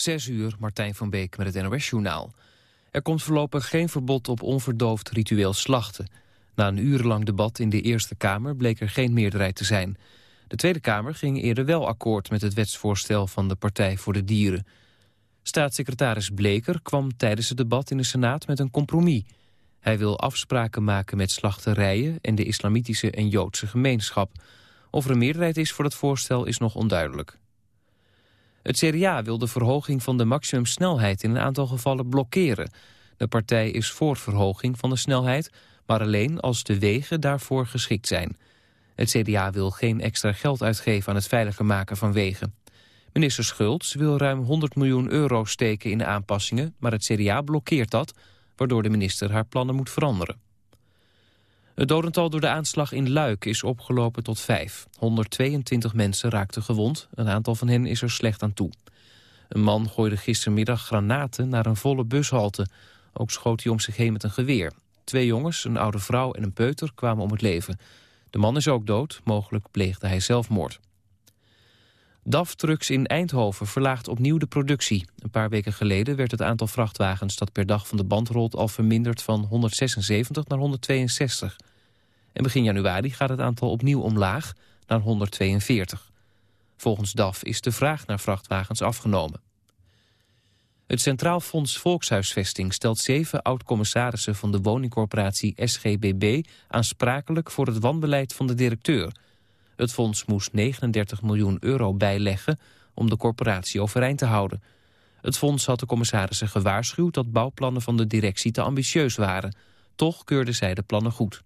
Zes uur, Martijn van Beek met het NOS-journaal. Er komt voorlopig geen verbod op onverdoofd ritueel slachten. Na een urenlang debat in de Eerste Kamer bleek er geen meerderheid te zijn. De Tweede Kamer ging eerder wel akkoord met het wetsvoorstel van de Partij voor de Dieren. Staatssecretaris Bleker kwam tijdens het debat in de Senaat met een compromis. Hij wil afspraken maken met slachterijen en de islamitische en joodse gemeenschap. Of er een meerderheid is voor het voorstel is nog onduidelijk. Het CDA wil de verhoging van de maximumsnelheid in een aantal gevallen blokkeren. De partij is voor verhoging van de snelheid, maar alleen als de wegen daarvoor geschikt zijn. Het CDA wil geen extra geld uitgeven aan het veiliger maken van wegen. Minister Schultz wil ruim 100 miljoen euro steken in de aanpassingen... maar het CDA blokkeert dat, waardoor de minister haar plannen moet veranderen. Het dodental door de aanslag in Luik is opgelopen tot vijf. 122 mensen raakten gewond, een aantal van hen is er slecht aan toe. Een man gooide gistermiddag granaten naar een volle bushalte. Ook schoot hij om zich heen met een geweer. Twee jongens, een oude vrouw en een peuter kwamen om het leven. De man is ook dood, mogelijk pleegde hij zelfmoord. DAF Trucks in Eindhoven verlaagt opnieuw de productie. Een paar weken geleden werd het aantal vrachtwagens dat per dag van de band rolt al verminderd van 176 naar 162. En begin januari gaat het aantal opnieuw omlaag naar 142. Volgens DAF is de vraag naar vrachtwagens afgenomen. Het Centraal Fonds Volkshuisvesting stelt zeven oud-commissarissen van de woningcorporatie SGBB aansprakelijk voor het wanbeleid van de directeur. Het fonds moest 39 miljoen euro bijleggen om de corporatie overeind te houden. Het fonds had de commissarissen gewaarschuwd dat bouwplannen van de directie te ambitieus waren. Toch keurden zij de plannen goed.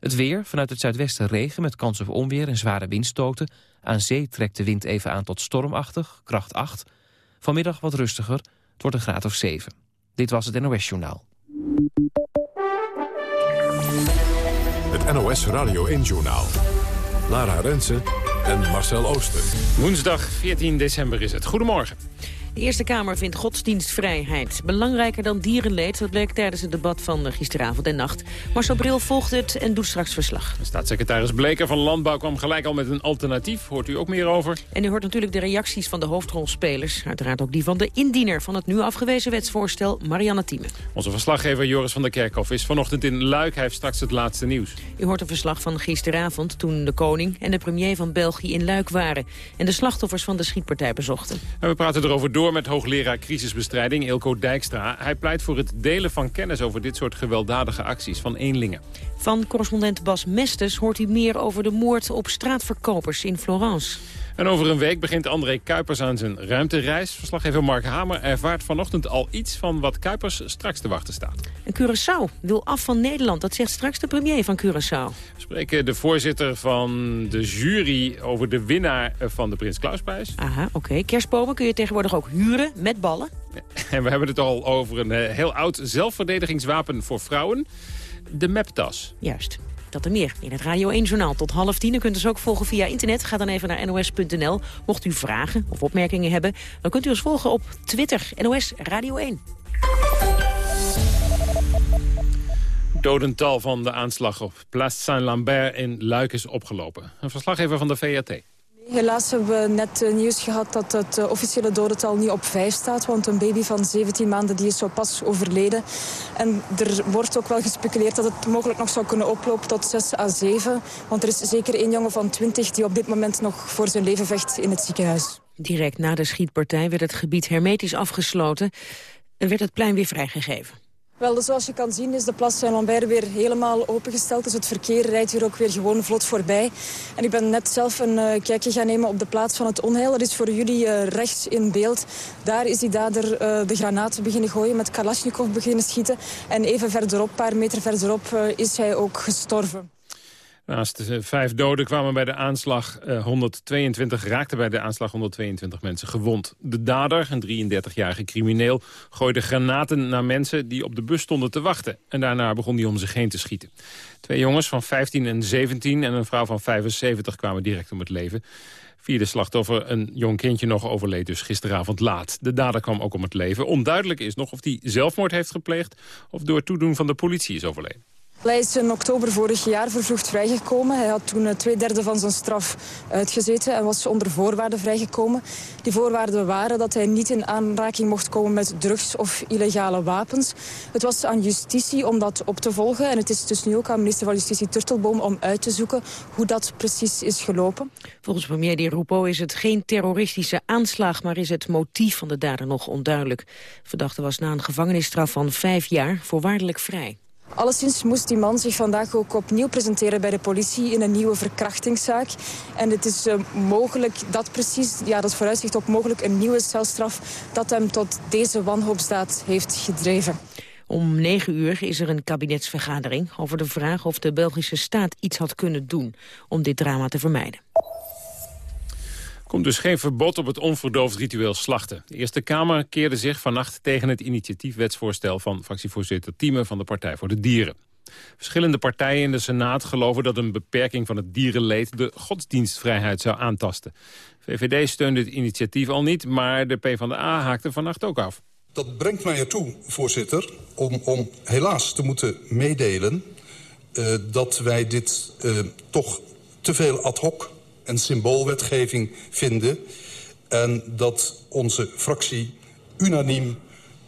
Het weer, vanuit het zuidwesten regen met kans op onweer en zware windstoten. Aan zee trekt de wind even aan tot stormachtig, kracht 8. Vanmiddag wat rustiger, het wordt een graad of 7. Dit was het NOS Journaal. Het NOS Radio 1 Journaal. Lara Rensen en Marcel Ooster. Woensdag 14 december is het. Goedemorgen. De Eerste Kamer vindt godsdienstvrijheid belangrijker dan dierenleed. Dat bleek tijdens het debat van gisteravond en nacht. Marcel Bril volgt het en doet straks verslag. Staatssecretaris Bleker van Landbouw kwam gelijk al met een alternatief. Hoort u ook meer over? En u hoort natuurlijk de reacties van de hoofdrolspelers. Uiteraard ook die van de indiener van het nu afgewezen wetsvoorstel, Marianne Thieme. Onze verslaggever Joris van der Kerkhof is vanochtend in Luik. Hij heeft straks het laatste nieuws. U hoort een verslag van gisteravond toen de koning en de premier van België in Luik waren. En de slachtoffers van de schietpartij bezochten. En we praten erover door met hoogleraar crisisbestrijding Ilko Dijkstra. Hij pleit voor het delen van kennis over dit soort gewelddadige acties van eenlingen. Van correspondent Bas Mestes hoort u meer over de moord op straatverkopers in Florence. En over een week begint André Kuipers aan zijn ruimtereis. Verslaggever Mark Hamer ervaart vanochtend al iets van wat Kuipers straks te wachten staat. En Curaçao wil af van Nederland. Dat zegt straks de premier van Curaçao. We spreken de voorzitter van de jury over de winnaar van de Prins Klausprijs. Aha, oké. Kerstbomen kun je tegenwoordig ook huren met ballen. En we hebben het al over een eh, heel oud zelfverdedigingswapen voor vrouwen. De MEP-tas. Juist. Dat en meer in het Radio 1-journaal tot half tien. U kunt ons ook volgen via internet. Ga dan even naar nos.nl. Mocht u vragen of opmerkingen hebben, dan kunt u ons volgen op Twitter. NOS Radio 1. Dodental van de aanslag op Place Saint-Lambert in Luik is opgelopen. Een verslaggever van de VRT. Helaas hebben we net uh, nieuws gehad dat het uh, officiële dodental niet op 5 staat. Want een baby van 17 maanden die is zo pas overleden. En er wordt ook wel gespeculeerd dat het mogelijk nog zou kunnen oplopen tot 6 à 7. Want er is zeker één jongen van 20 die op dit moment nog voor zijn leven vecht in het ziekenhuis. Direct na de schietpartij werd het gebied hermetisch afgesloten en werd het plein weer vrijgegeven. Wel, dus zoals je kan zien is de Place Saint-Lambert weer helemaal opengesteld. Dus het verkeer rijdt hier ook weer gewoon vlot voorbij. En ik ben net zelf een uh, kijkje gaan nemen op de plaats van het onheil. Dat is voor jullie uh, rechts in beeld. Daar is die dader uh, de granaten beginnen gooien, met Kalashnikov beginnen schieten. En even verderop, een paar meter verderop, is hij ook gestorven. Naast de vijf doden kwamen bij de aanslag 122, raakten bij de aanslag 122 mensen gewond. De dader, een 33-jarige crimineel, gooide granaten naar mensen die op de bus stonden te wachten. En daarna begon hij om zich heen te schieten. Twee jongens van 15 en 17 en een vrouw van 75 kwamen direct om het leven. Vierde slachtoffer, een jong kindje nog, overleed dus gisteravond laat. De dader kwam ook om het leven. Onduidelijk is nog of hij zelfmoord heeft gepleegd... of door toedoen van de politie is overleden. Hij is in oktober vorig jaar vervroegd vrijgekomen. Hij had toen eh, twee derde van zijn straf uitgezeten en was onder voorwaarden vrijgekomen. Die voorwaarden waren dat hij niet in aanraking mocht komen met drugs of illegale wapens. Het was aan justitie om dat op te volgen. En het is dus nu ook aan minister van Justitie Turtelboom om uit te zoeken hoe dat precies is gelopen. Volgens premier Di Rupo is het geen terroristische aanslag, maar is het motief van de dader nog onduidelijk. Verdachte was na een gevangenisstraf van vijf jaar voorwaardelijk vrij. Alleszins moest die man zich vandaag ook opnieuw presenteren bij de politie in een nieuwe verkrachtingszaak. En het is uh, mogelijk dat precies, ja, dat vooruitzicht op mogelijk een nieuwe celstraf dat hem tot deze wanhoopsdaad heeft gedreven. Om negen uur is er een kabinetsvergadering over de vraag of de Belgische staat iets had kunnen doen om dit drama te vermijden komt dus geen verbod op het onverdoofd ritueel slachten. De Eerste Kamer keerde zich vannacht tegen het initiatiefwetsvoorstel... van fractievoorzitter Thieme van de Partij voor de Dieren. Verschillende partijen in de Senaat geloven dat een beperking van het dierenleed... de godsdienstvrijheid zou aantasten. VVD steunde het initiatief al niet, maar de PvdA haakte vannacht ook af. Dat brengt mij ertoe, voorzitter, om, om helaas te moeten meedelen... Uh, dat wij dit uh, toch te veel ad hoc en symboolwetgeving vinden... en dat onze fractie unaniem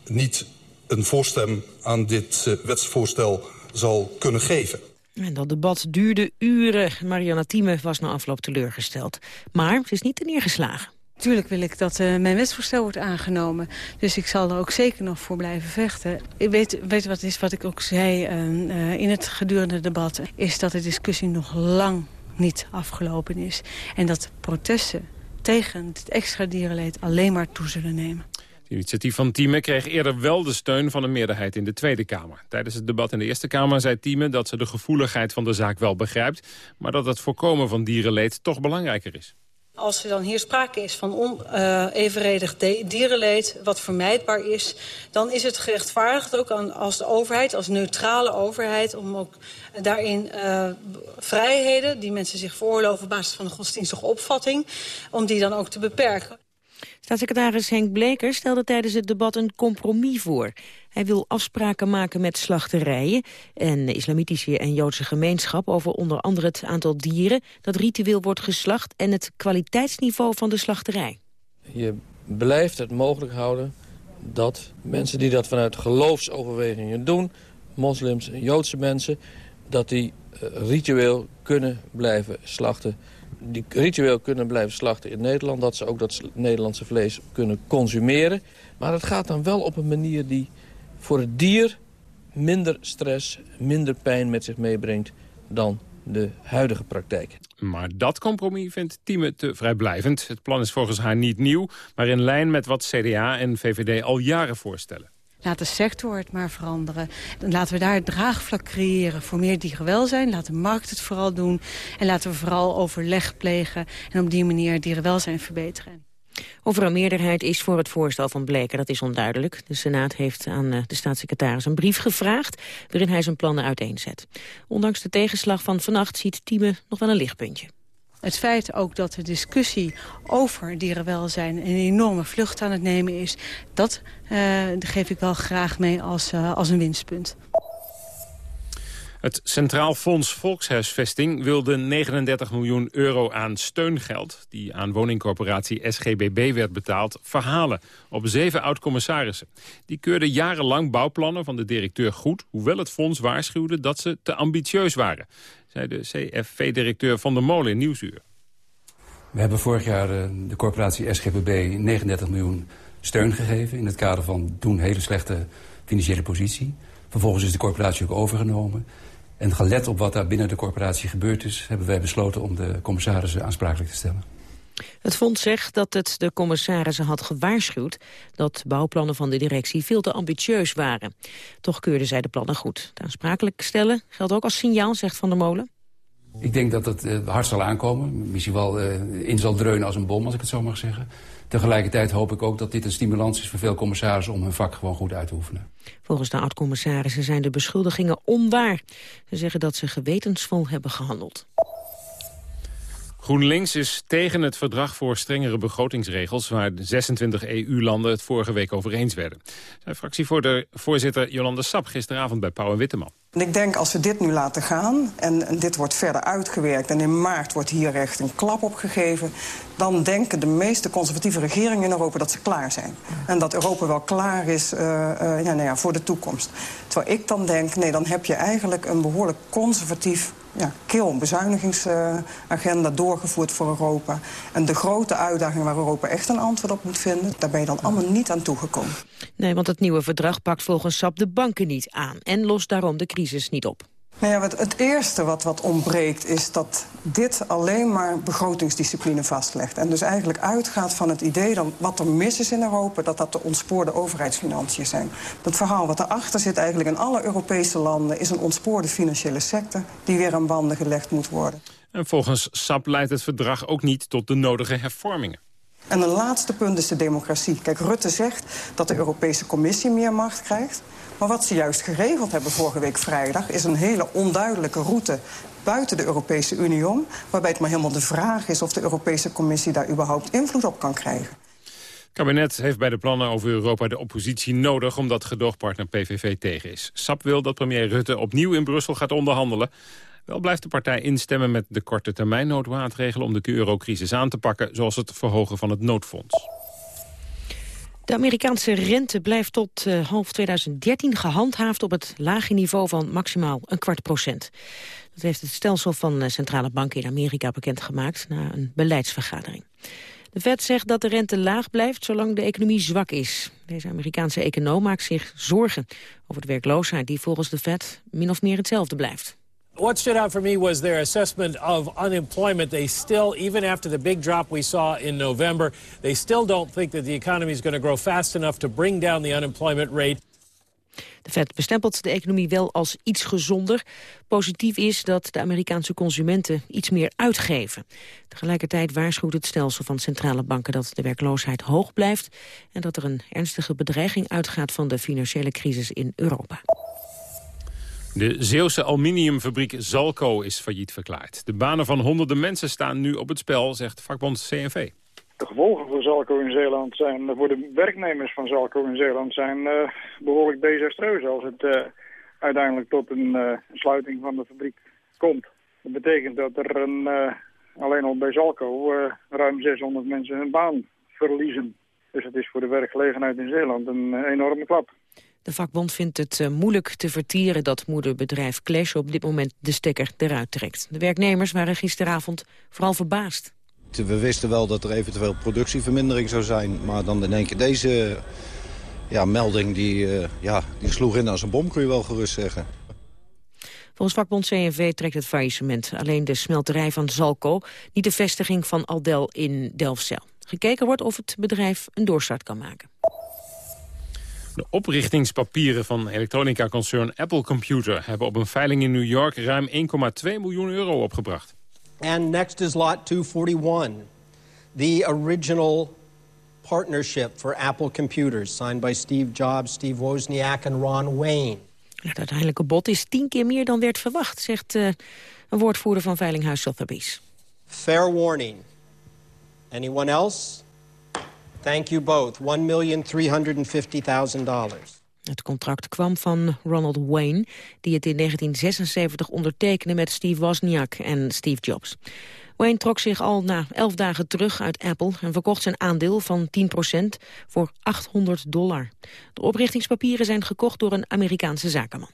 niet een voorstem aan dit uh, wetsvoorstel zal kunnen geven. En dat debat duurde uren. Marianne Thieme was na afloop teleurgesteld. Maar ze is niet neergeslagen. Tuurlijk wil ik dat uh, mijn wetsvoorstel wordt aangenomen. Dus ik zal er ook zeker nog voor blijven vechten. Ik weet, weet wat is wat ik ook zei uh, in het gedurende debat... is dat de discussie nog lang niet afgelopen is. En dat protesten tegen het extra dierenleed alleen maar toe zullen nemen. Het initiatief van Thieme kreeg eerder wel de steun van een meerderheid in de Tweede Kamer. Tijdens het debat in de Eerste Kamer zei Thieme dat ze de gevoeligheid van de zaak wel begrijpt... maar dat het voorkomen van dierenleed toch belangrijker is. Als er dan hier sprake is van onevenredig uh, dierenleed wat vermijdbaar is... dan is het gerechtvaardigd ook aan, als de overheid, als neutrale overheid... om ook daarin uh, vrijheden die mensen zich veroorloven op basis van een godsdienstige opvatting... om die dan ook te beperken. Staatssecretaris Henk Bleker stelde tijdens het debat een compromis voor. Hij wil afspraken maken met slachterijen en de islamitische en joodse gemeenschap... over onder andere het aantal dieren dat ritueel wordt geslacht... en het kwaliteitsniveau van de slachterij. Je blijft het mogelijk houden dat mensen die dat vanuit geloofsoverwegingen doen... moslims en joodse mensen, dat die uh, ritueel kunnen blijven slachten die ritueel kunnen blijven slachten in Nederland. Dat ze ook dat Nederlandse vlees kunnen consumeren. Maar het gaat dan wel op een manier die voor het dier minder stress, minder pijn met zich meebrengt dan de huidige praktijk. Maar dat compromis vindt Tieme te vrijblijvend. Het plan is volgens haar niet nieuw, maar in lijn met wat CDA en VVD al jaren voorstellen. Laat de sector het maar veranderen. Dan laten we daar het draagvlak creëren voor meer dierenwelzijn. Laat de markt het vooral doen. En laten we vooral overleg plegen. En op die manier dierenwelzijn verbeteren. Of er een meerderheid is voor het voorstel van Bleker, dat is onduidelijk. De Senaat heeft aan eh, de staatssecretaris een brief gevraagd... waarin hij zijn plannen uiteenzet. Ondanks de tegenslag van vannacht ziet Tieme nog wel een lichtpuntje. Het feit ook dat de discussie over dierenwelzijn een enorme vlucht aan het nemen is... dat uh, geef ik wel graag mee als, uh, als een winstpunt. Het Centraal Fonds Volkshuisvesting wilde 39 miljoen euro aan steungeld... die aan woningcorporatie SGBB werd betaald, verhalen op zeven oud-commissarissen. Die keurden jarenlang bouwplannen van de directeur goed... hoewel het fonds waarschuwde dat ze te ambitieus waren zei de CFV-directeur Van der Molen in Nieuwsuur. We hebben vorig jaar de corporatie SGPB 39 miljoen steun gegeven... in het kader van toen hele slechte financiële positie. Vervolgens is de corporatie ook overgenomen. En gelet op wat daar binnen de corporatie gebeurd is... hebben wij besloten om de commissarissen aansprakelijk te stellen. Het fonds zegt dat het de commissarissen had gewaarschuwd... dat bouwplannen van de directie veel te ambitieus waren. Toch keurden zij de plannen goed. De aansprakelijk stellen geldt ook als signaal, zegt Van der Molen. Ik denk dat het uh, hard zal aankomen. Misschien wel uh, in zal dreunen als een bom, als ik het zo mag zeggen. Tegelijkertijd hoop ik ook dat dit een stimulans is voor veel commissarissen... om hun vak gewoon goed uit te oefenen. Volgens de oud-commissarissen zijn de beschuldigingen onwaar. Ze zeggen dat ze gewetensvol hebben gehandeld. GroenLinks is tegen het verdrag voor strengere begrotingsregels... waar de 26 EU-landen het vorige week over eens werden. Zijn fractievoorzitter Jolande Sap gisteravond bij Pauw en Witteman. En ik denk als we dit nu laten gaan en, en, dit wordt verder uitgewerkt... en in maart wordt hier echt een klap op gegeven... dan denken de meeste conservatieve regeringen in Europa dat ze klaar zijn. En dat Europa wel klaar is uh, uh, ja, nou ja, voor de toekomst. Terwijl ik dan denk, nee, dan heb je eigenlijk een behoorlijk conservatief ja, kil bezuinigingsagenda doorgevoerd voor Europa. En de grote uitdaging waar Europa echt een antwoord op moet vinden... daar ben je dan allemaal niet aan toegekomen. Nee, want het nieuwe verdrag pakt volgens SAP de banken niet aan... en lost daarom de crisis niet op. Nou ja, het, eerste wat, wat ontbreekt is dat dit alleen maar begrotingsdiscipline vastlegt. En dus eigenlijk uitgaat van het idee dat wat er mis is in Europa... dat dat de ontspoorde overheidsfinanciën zijn. Dat verhaal wat erachter zit eigenlijk in alle Europese landen... is een ontspoorde financiële sector die weer aan banden gelegd moet worden. En volgens SAP leidt het verdrag ook niet tot de nodige hervormingen. En een laatste punt is de democratie. Kijk, Rutte zegt dat de Europese Commissie meer macht krijgt. Maar wat ze juist geregeld hebben vorige week vrijdag... is een hele onduidelijke route buiten de Europese Unie om... waarbij het maar helemaal de vraag is of de Europese Commissie daar überhaupt invloed op kan krijgen. Het kabinet heeft bij de plannen over Europa de oppositie nodig... omdat gedoogpartner PVV tegen is. SAP wil dat premier Rutte opnieuw in Brussel gaat onderhandelen. Wel blijft de partij instemmen met de korte termijn noodmaatregelen... om de eurocrisis aan te pakken, zoals het verhogen van het noodfonds. De Amerikaanse rente blijft tot uh, half 2013 gehandhaafd op het lage niveau van maximaal een kwart procent. Dat heeft het stelsel van uh, centrale banken in Amerika bekendgemaakt na een beleidsvergadering. De Fed zegt dat de rente laag blijft zolang de economie zwak is. Deze Amerikaanse econoom maakt zich zorgen over de werkloosheid die volgens de Fed min of meer hetzelfde blijft. What stood out for me was their assessment of unemployment. They still, even after the big drop we saw in November, they still don't think that the economy is going to grow fast enough to bring down the unemployment rate. De Fed bestempelt de economie wel als iets gezonder. Positief is dat de Amerikaanse consumenten iets meer uitgeven. Tegelijkertijd waarschuwt het stelsel van centrale banken dat de werkloosheid hoog blijft... en dat er een ernstige bedreiging uitgaat van de financiële crisis in Europa. De Zeeuwse aluminiumfabriek Zalco is failliet verklaard. De banen van honderden mensen staan nu op het spel, zegt vakbond CNV. De gevolgen voor Zalco in Zeeland zijn, voor de werknemers van Zalco in Zeeland zijn uh, behoorlijk desastreus als het uh, uiteindelijk tot een uh, sluiting van de fabriek komt. Dat betekent dat er een, alleen al bij Zalco ruim 600 mensen hun baan verliezen. Dus het is voor de werkgelegenheid in Zeeland een enorme klap. De vakbond vindt het uh, moeilijk te vertieren dat moederbedrijf Clash op dit moment de stekker eruit trekt. De werknemers waren gisteravond vooral verbaasd. We wisten wel dat er eventueel productievermindering zou zijn, maar dan in één keer deze ja, melding die, uh, ja, die sloeg in als een bom, kun je wel gerust zeggen. Volgens vakbond CNV trekt het faillissement alleen de smelterij van Zalco, niet de vestiging van Aldel in Delfzijl. Gekeken wordt of het bedrijf een doorstart kan maken. De oprichtingspapieren van elektronica-concern Apple Computer... hebben op een veiling in New York ruim 1,2 miljoen euro opgebracht. And next is lot 241. The original partnership for Apple Computers... signed by Steve Jobs, Steve Wozniak en Ron Wayne. Het uiteindelijke bod is tien keer meer dan werd verwacht... zegt uh, een woordvoerder van Veilinghuis Sotheby's. Fair warning. Anyone else? Thank you both. $1,350,000. Het contract kwam van Ronald Wayne, die het in 1976 ondertekende met Steve Wozniak en Steve Jobs. Wayne trok zich al na elf dagen terug uit Apple en verkocht zijn aandeel van 10% voor 800 dollar. De oprichtingspapieren zijn gekocht door een Amerikaanse zakenman.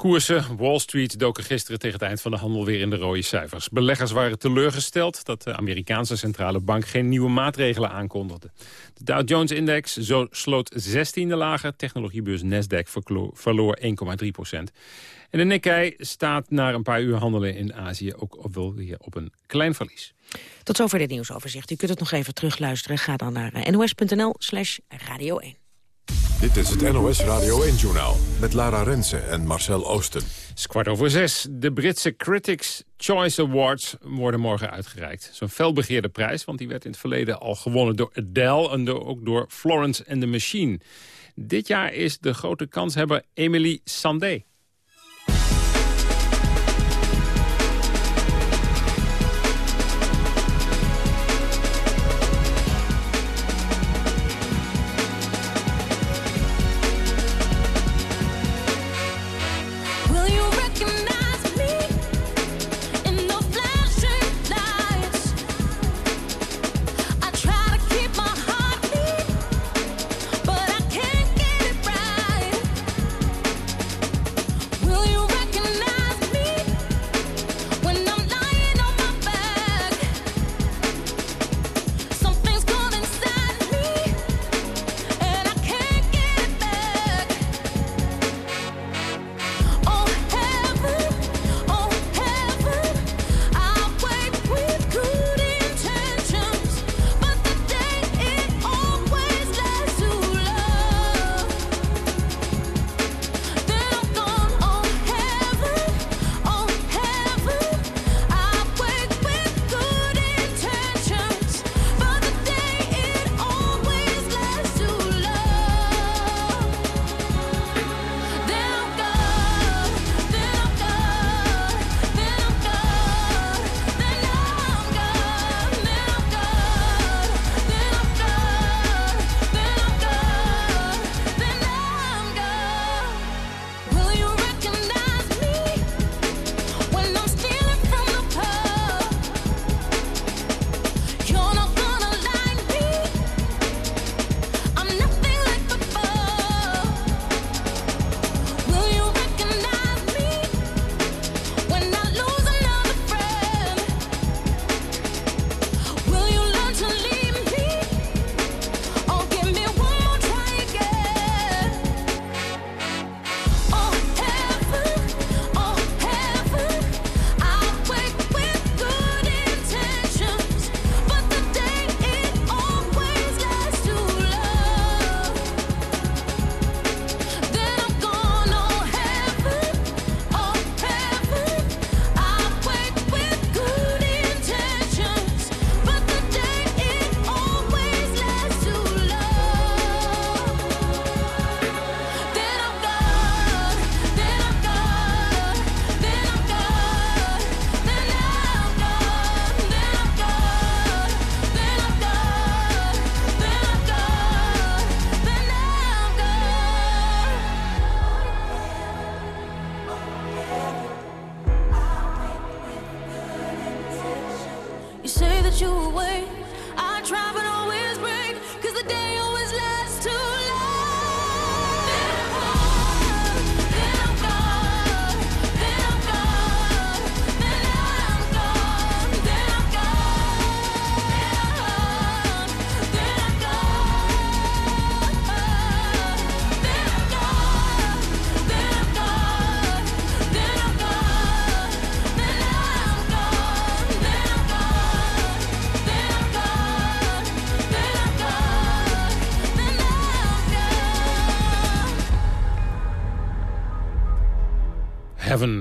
Koersen, Wall Street doken gisteren tegen het eind van de handel weer in de rode cijfers. Beleggers waren teleurgesteld dat de Amerikaanse centrale bank geen nieuwe maatregelen aankondigde. De Dow Jones-index sloot 16e lager, technologiebeurs Nasdaq verloor 1,3 procent. En de Nikkei staat na een paar uur handelen in Azië ook wel weer op een klein verlies. Tot zover dit nieuwsoverzicht. U kunt het nog even terugluisteren. Ga dan naar nos.nl slash radio 1. Dit is het NOS Radio 1-journaal met Lara Rensen en Marcel Oosten. Het is kwart over zes. De Britse Critics' Choice Awards worden morgen uitgereikt. Zo'n felbegeerde prijs, want die werd in het verleden al gewonnen door Adele... en ook door Florence and the Machine. Dit jaar is de grote kanshebber Emily Sandé.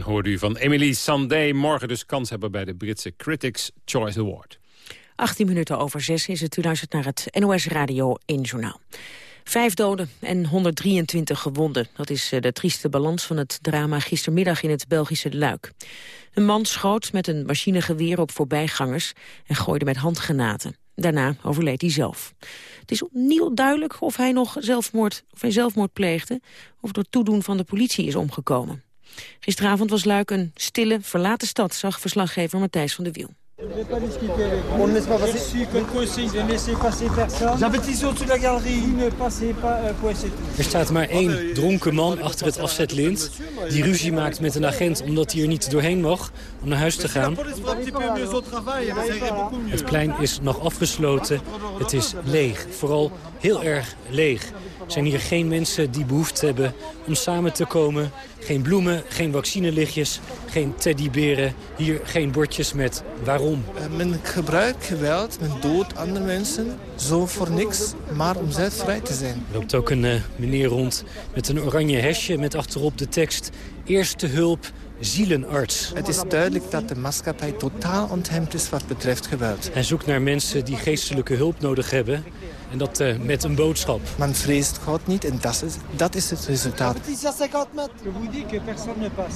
Hoorde u van Emily Sandé. Morgen dus kans hebben bij de Britse Critics' Choice Award. 18 minuten over 6 is het. U luistert naar het NOS Radio 1 Journaal. Vijf doden en 123 gewonden. Dat is eh, de trieste balans van het drama gistermiddag in het Belgische Luik. Een man schoot met een machinegeweer op voorbijgangers en gooide met handgranaten. Daarna overleed hij zelf. Het is opnieuw duidelijk of hij nog zelfmoord, of hij zelfmoord pleegde... of door toedoen van de politie is omgekomen. Gisteravond was Luik een stille, verlaten stad... zag verslaggever Matthijs van de Wiel. On ne laisse pas passer. Je suis consigne de laisser passer personne. J'avertis sur toute la galerie. Ne passez pas euh. Er staat maar één dronken man achter het afzetlint... die ruzie maakt met een agent omdat hij er niet doorheen mag om naar huis te gaan. Het plein is nog afgesloten. Het is leeg. Vooral heel erg leeg. Er zijn hier geen mensen die behoefte hebben om samen te komen. Geen bloemen, geen vaccinelichtjes, geen teddyberen. Hier geen bordjes met waarom. Uh, men gebruikt geweld, men doodt andere mensen. Zo voor niks, maar om zelf vrij te zijn. Er loopt ook een uh, meneer rond met een oranje hesje met achterop de tekst... Eerste hulp, zielenarts. Het is duidelijk dat de maatschappij totaal onthemd is wat betreft geweld. Hij zoekt naar mensen die geestelijke hulp nodig hebben. En dat uh, met een boodschap. Man vreest God niet en dat is, dat is het resultaat.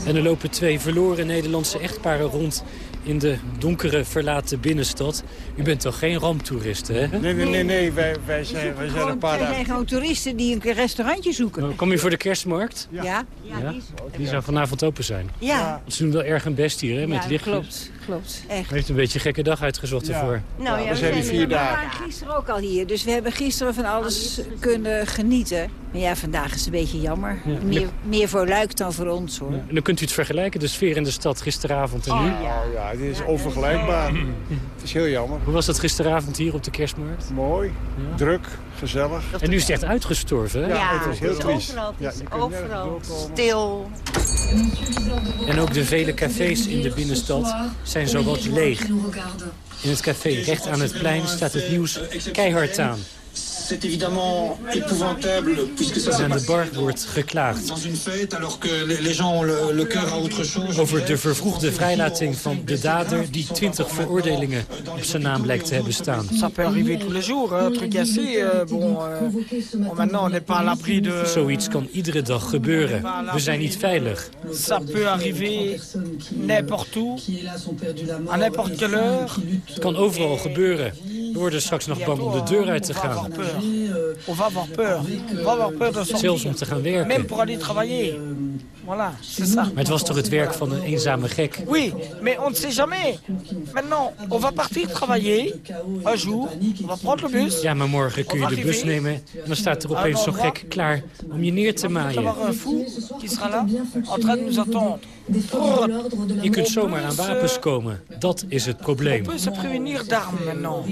En er lopen twee verloren Nederlandse echtparen rond in de donkere verlaten binnenstad. U bent toch geen ramptoerist, hè? Nee, nee, nee, nee. Wij, wij, zijn, wij zijn een paar Wij zijn gewoon toeristen die een restaurantje zoeken. Oh, kom je voor de kerstmarkt? Ja. Ja, ja die, die zou vanavond open zijn. Ja. Ze doen wel erg hun best hier, hè, met ja, lichtjes. klopt, klopt. Echt. heeft een beetje een gekke dag uitgezocht ja. ervoor. Nou ja, we, we zijn hier vier dagen. We waren gisteren ook al hier, dus we hebben gisteren van alles kunnen genieten. Maar ja, vandaag is het een beetje jammer. Ja. Meer, meer voor Luik dan voor ons, hoor. En dan kunt u het vergelijken, de sfeer in de stad gisteravond en nu. Oh, ja. Dit is onvergelijkbaar. het is heel jammer. Hoe was dat gisteravond hier op de kerstmarkt? Mooi, druk, gezellig. En nu is het echt uitgestorven, hè? Ja, het is heel triest. overal, het is overal stil. En ook de vele cafés in de binnenstad zijn zowat leeg. In het café recht aan het plein staat het nieuws keihard aan. C'est évidemment épouvantable puisque ça aan de passé bar wordt geklaagd dans une fête alors que les- gens ont le, le cœur à autre chose. over de vervroegde vrijlating van de dader... die 20 veroordelingen op zijn naam blijkt te hebben staan. Ça peut arriver tous les jours, un truc ainsi. euh, bon, euh, bon, maintenant, on n'est pas à l'abri de... Zoiets kan iedere dag gebeuren. We zijn niet veilig. Ça peut arriver n'importe où, à n'importe quelle heure. Het kan overal gebeuren. We worden straks nog bang om de deur uit te gaan. On va avoir peur. On va avoir peur de sortir. Zelfs om te gaan Même werken. pour aller travailler. Voilà, c'est ça. Maar het was toch het werk van een eenzame gek? Oui, mais on ne sait jamais. Maintenant, on va partir travailler. Un jour, on va prendre le bus. Ja, maar morgen kun je de bus nemen en dan staat er opeens zo'n gek klaar om je neer te Il va y maaien. avoir un fou qui sera là, en train de nous attendre. Je kunt zomaar aan wapens komen. Dat is het On probleem. peut se prévenir d'armes maintenant,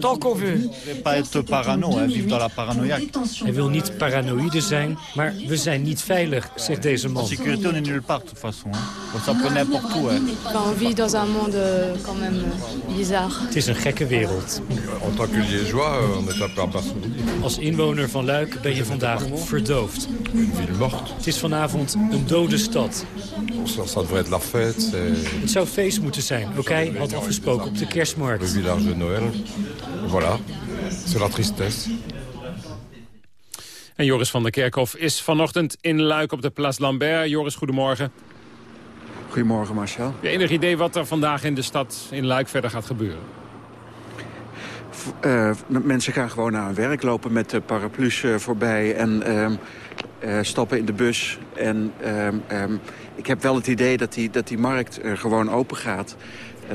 tant qu'on veut. pas être parano, hein, vivre dans la paranoïaque. Hij wil niet paranoïde zijn, maar we zijn niet veilig, zegt deze man. sécurité, on est nulle part de toute façon. Ça peut n'importe où. Hein. Enfin, on vit dans un monde euh, quand même euh, bizarre. Het is een gekke wereld. En tant que Liégeois, euh, on est un peu impressionné. Als inwoner van Luik ben je vandaag verdoofd. Het is vanavond een dode stad. Ça, ça devrait être la fête, c'est Het zou feest moeten zijn. Ook hij had afgesproken op de le kerstmarkt. village de Noël. Voilà, c'est la tristesse. En Joris van der Kerkhof is vanochtend in Luik op de Place Lambert. Joris, goedemorgen. Goedemorgen, Marcel. Heb je enig idee wat er vandaag in de stad in Luik verder gaat gebeuren? Uh, mensen gaan gewoon naar hun werk, lopen met de paraplu's uh, voorbij en uh, stappen in de bus. En um, um, ik heb wel het idee dat die, dat die markt gewoon open gaat.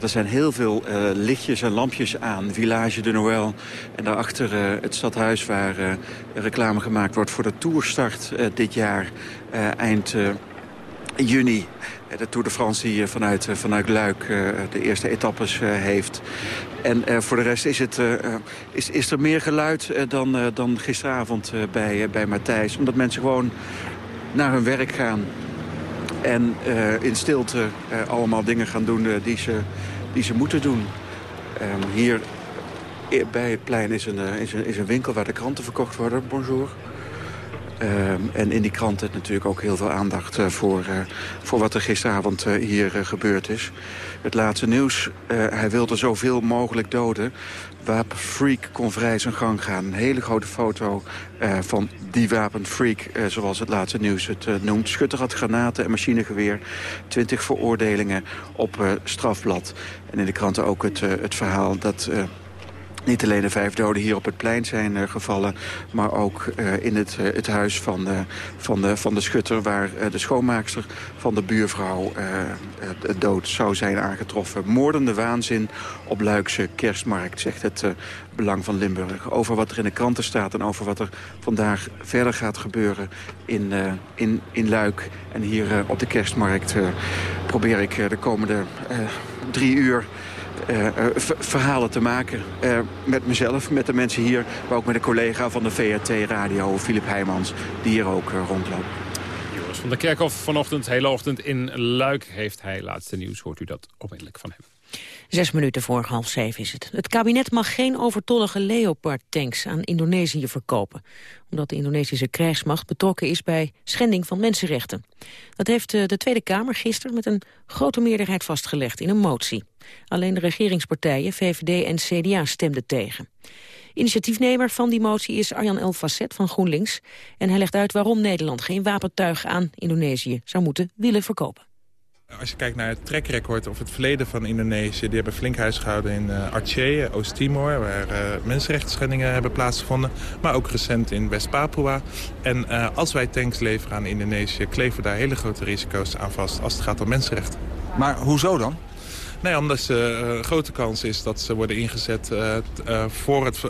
Er zijn heel veel lichtjes en lampjes aan. Village de Noël. En daarachter het stadhuis waar reclame gemaakt wordt voor de toerstart dit jaar. eind juni. De Tour de France die vanuit, vanuit Luik de eerste etappes heeft. En voor de rest is, het, is, is er meer geluid dan, dan gisteravond bij, bij Matthijs. Omdat mensen gewoon naar hun werk gaan. En in stilte allemaal dingen gaan doen die, ze, die ze moeten doen. Um, hier bij het plein is een, is, een, is een winkel waar de kranten verkocht worden. Bonjour. En in die kranten natuurlijk ook heel veel aandacht voor, voor wat er gisteravond hier gebeurd is. Het laatste nieuws, hij wilde zoveel mogelijk doden. Wapenfreak kon vrij zijn gang gaan. Een hele grote foto van die wapenfreak, zoals het laatste nieuws het noemt. Schutter had granaten en machinegeweer. Twintig veroordelingen op strafblad. En in de kranten ook het, het verhaal dat niet alleen de vijf doden hier op het plein zijn uh, gevallen... maar ook uh, in het, uh, het huis van de, van, de, van de schutter... waar de schoonmaakster van de buurvrouw dood zou zijn aangetroffen. Moordende waanzin op Luikse kerstmarkt, zegt het Belang van Limburg. Over wat er in de kranten staat en over wat er vandaag verder gaat gebeuren in, in, in Luik. En hier op de kerstmarkt probeer ik de komende drie uur verhalen te maken. Uh, met mezelf, met de mensen hier, maar ook met een collega van de VRT Radio, Filip Heijmans, die hier ook rondloopt. Joris van der Kerkhof vanochtend, hele ochtend in Luik heeft hij laatste nieuws. Hoort u dat onmiddellijk van hem. Zes minuten voor half zeven is het. Het kabinet mag geen overtollige Leopard-tanks aan Indonesië verkopen. Omdat de Indonesische krijgsmacht betrokken is bij schending van mensenrechten. Dat heeft eh, de Tweede Kamer gisteren met een grote meerderheid vastgelegd in een motie. Alleen de regeringspartijen, VVD en CDA stemden tegen. Initiatiefnemer van die motie is Arjan El Facet van GroenLinks. En hij legt uit waarom Nederland geen wapentuig aan Indonesië zou moeten willen verkopen. Als je kijkt naar het trackrecord of het verleden van Indonesië... die hebben flink huis gehouden in uh, Aceh, Oost-Timor... waar uh, mensenrechtsschendingen hebben plaatsgevonden. Maar ook recent in West-Papua. En als wij tanks leveren aan Indonesië... kleven daar hele grote risico's aan vast als het gaat om mensenrechten. Maar hoezo dan? Nee, omdat ze, uh, grote kans is dat ze worden ingezet uh, uh, voor het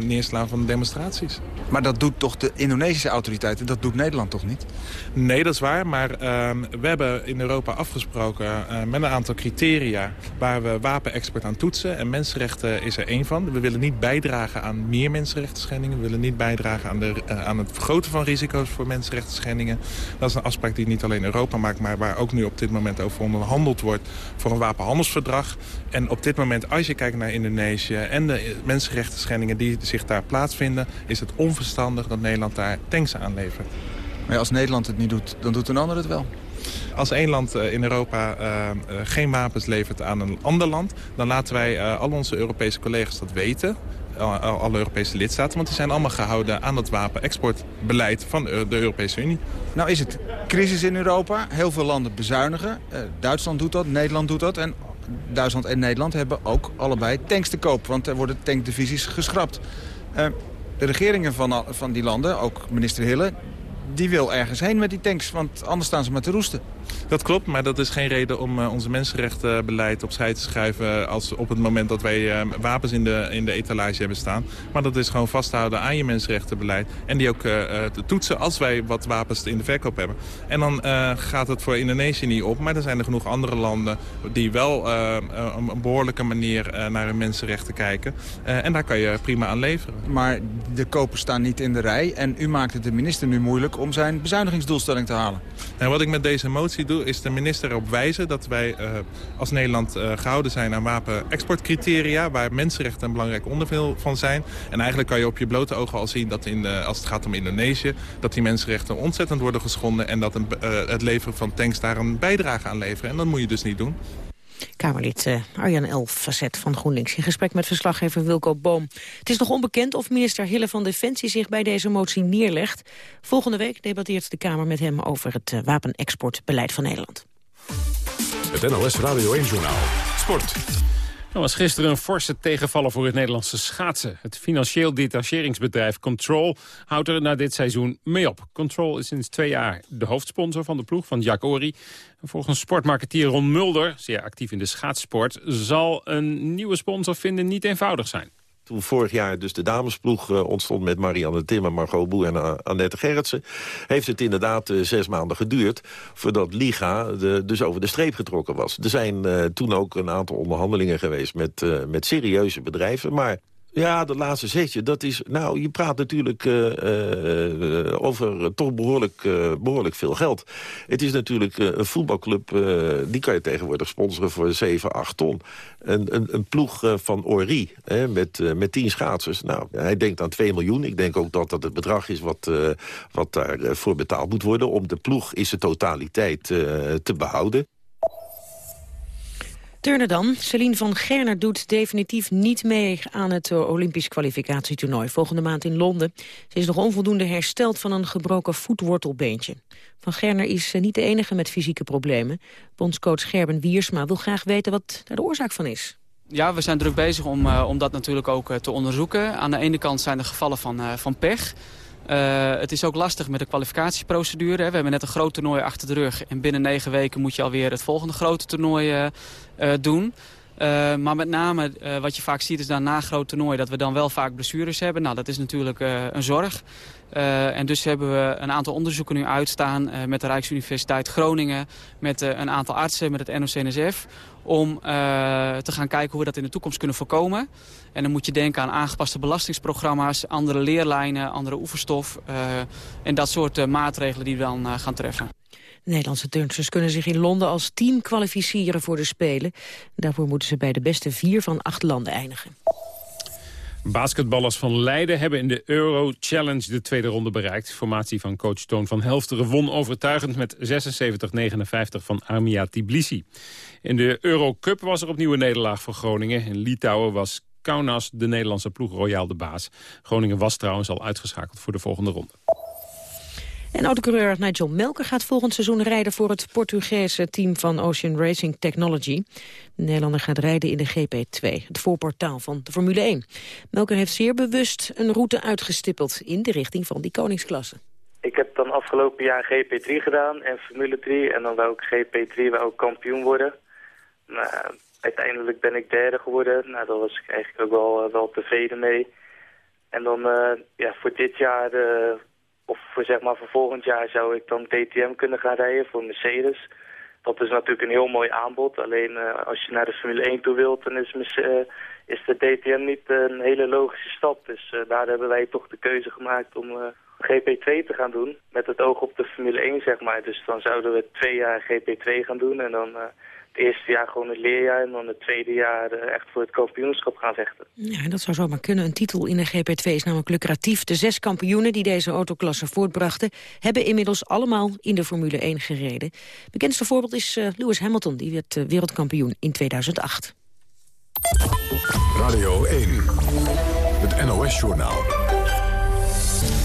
neerslaan van de demonstraties. Maar dat doet toch de Indonesische autoriteiten, dat doet Nederland toch niet? Nee, dat is waar, maar ehm, we hebben in Europa afgesproken met een aantal criteria... waar we wapenexport aan toetsen en mensenrechten is er één van. We willen niet bijdragen aan meer mensenrechten We willen niet bijdragen aan, de, aan het vergroten van risico's voor mensenrechten Dat is een afspraak die niet alleen Europa maakt, maar waar ook nu op dit moment over onderhandeld wordt voor een wapenhandel handelsverdrag. En op dit moment, als je kijkt naar Indonesië en de mensenrechten schendingen die zich daar plaatsvinden... is het onverstandig dat Nederland daar tanks aanlevert. Maar als Nederland het niet doet, dan doet een ander het wel. Als één land eh, in Europa uh, geen wapens levert aan een ander land... dan laten wij uh, al onze Europese collega's dat weten alle Europese lidstaten. Want die zijn allemaal gehouden aan het wapenexportbeleid van de Europese Unie. Nou is het crisis in Europa. Heel veel landen bezuinigen. Uh, Duitsland doet dat, Nederland doet dat. En Duitsland en Nederland hebben ook allebei tanks te koop. Want er worden tankdivisies geschrapt. De regeringen van, van die landen, ook minister Hille die wil ergens heen met die tanks, want anders staan ze maar te roesten. Dat klopt, maar dat is geen reden om uh, onze mensenrechtenbeleid opzij te schuiven... als op het moment dat wij uh, wapens in de, in de etalage hebben staan. Maar dat is gewoon vasthouden aan je mensenrechtenbeleid. En die ook uh, te toetsen als wij wat wapens in de verkoop hebben. En dan gaat het voor Indonesië niet op. Maar er zijn er genoeg andere landen die wel op een behoorlijke manier naar hun mensenrechten kijken. en daar kan je prima aan leveren. Maar de kopers staan niet in de rij. En u maakt het de minister nu moeilijk om zijn bezuinigingsdoelstelling te halen. En wat ik met deze motie doe, is de minister erop wijzen dat wij uh, als Nederland uh, gehouden zijn aan wapenexportcriteria, waar mensenrechten een belangrijk onderdeel van zijn. En eigenlijk kan je op je blote ogen al zien dat in, uh, als het gaat om Indonesië, dat die mensenrechten ontzettend worden geschonden en dat een, het leveren van tanks daar een bijdrage aan leveren. En dat moet je dus niet doen. Kamerlid uh, Arjan facet van GroenLinks... in gesprek met verslaggever Wilco Boom. Het is nog onbekend of minister Hille van Defensie zich bij deze motie neerlegt. Volgende week debatteert de Kamer met hem over het uh, wapenexportbeleid van Nederland. Het NLS Radio 1-journaal. Sport. Er was gisteren een forse tegenvaller voor het Nederlandse schaatsen. Het financieel detacheringsbedrijf Control houdt er na dit seizoen mee op. Control is sinds twee jaar de hoofdsponsor van de ploeg van Jack Ori. Volgens sportmarketeer Ron Mulder, zeer actief in de schaatssport... zal een nieuwe sponsor vinden niet eenvoudig zijn. Toen vorig jaar dus de damesploeg uh, ontstond met Marianne Timmer, Margot Boer en uh, Annette Gerritsen... heeft het inderdaad uh, zes maanden geduurd voordat Liga dus over de streep getrokken was. Er zijn toen ook een aantal onderhandelingen geweest met, met serieuze bedrijven... maar Ja, dat laatste zetje, dat is... Nou, je praat natuurlijk uh, uh, over toch behoorlijk, uh, behoorlijk veel geld. Het is natuurlijk een voetbalclub... die kan je tegenwoordig sponsoren voor 7, 8 ton. Een, een, een ploeg van Ori hè, met, met 10 schaatsers. Nou, hij denkt aan 2 miljoen. Ik denk ook dat dat het bedrag is wat, wat daarvoor betaald moet worden. Om de ploeg is de totaliteit te behouden. Turnen dan. Celine van Gerner doet definitief niet mee aan het eh, Olympisch kwalificatietoernooi volgende maand in Londen. Ze is nog onvoldoende hersteld van een gebroken voetwortelbeentje. Van Gerner is eh, niet de enige met fysieke problemen. Bondscoach Gerben Wiersma wil graag weten wat daar de oorzaak van is. Ja, we zijn druk bezig om, uh, om dat natuurlijk ook te onderzoeken. Aan de ene kant zijn er gevallen van, van pech. Uh, het is ook lastig met de kwalificatieprocedure. Hè. We hebben net een groot toernooi achter de rug. En binnen negen weken moet je alweer het volgende grote toernooi uh, uh, doen. maar met name wat je vaak ziet is dan na groot toernooi... dat we dan wel vaak blessures hebben. Nou, dat is natuurlijk een zorg. en dus hebben we een aantal onderzoeken nu uitstaan... met de Rijksuniversiteit Groningen... met een aantal artsen, met het NOC-NSF om uh, te gaan kijken hoe we dat in de toekomst kunnen voorkomen. En dan moet je denken aan aangepaste belastingsprogramma's, andere leerlijnen, andere oefenstof uh, en dat soort uh, maatregelen die we dan gaan treffen. De Nederlandse turnsters kunnen zich in Londen als team kwalificeren voor de Spelen. Daarvoor moeten ze bij de beste vier van acht landen eindigen. Basketballers van Leiden hebben in de Euro Challenge de tweede ronde bereikt. Formatie van coach Toon van Helfteren won overtuigend met 76-59 van Armia Tbilisi. In de Euro Cup was er opnieuw een nederlaag voor Groningen. In Litouwen was Kaunas de Nederlandse ploeg royaal de baas. Groningen was trouwens al uitgeschakeld voor de volgende ronde. En autocoureur Nigel Melker gaat volgend seizoen rijden voor het Portugese team van Ocean Racing Technology. De Nederlander gaat rijden in de GP2, het voorportaal van de Formule 1. Melker heeft zeer bewust een route uitgestippeld in de richting van die koningsklasse. Ik heb dan afgelopen jaar GP3 gedaan en Formule 3 en dan wou ik GP3 wou ook kampioen worden. Nou, uiteindelijk ben ik derde geworden. Nou, daar was ik eigenlijk ook wel, wel tevreden mee. En dan uh, ja, voor dit jaar uh, of voor, zeg maar, voor volgend jaar zou ik dan DTM kunnen gaan rijden voor Mercedes. Dat is natuurlijk een heel mooi aanbod. Alleen uh, als je naar de Formule 1 toe wilt, dan is, uh, is de DTM niet een hele logische stap. Dus daar hebben wij toch de keuze gemaakt om GP2 te gaan doen. Met het oog op de Formule 1, zeg maar. Dus dan zouden we twee jaar GP2 gaan doen en dan het eerste jaar gewoon het leerjaar... en dan het tweede jaar eh, echt voor het kampioenschap gaan vechten. Ja, dat zou zomaar kunnen. Een titel in de GP2 is namelijk lucratief. De zes kampioenen die deze autoklasse voortbrachten... hebben inmiddels allemaal in de Formule 1 gereden. Bekendste voorbeeld is uh, Lewis Hamilton. Die werd uh, wereldkampioen in 2008. Radio 1, het NOS-journaal.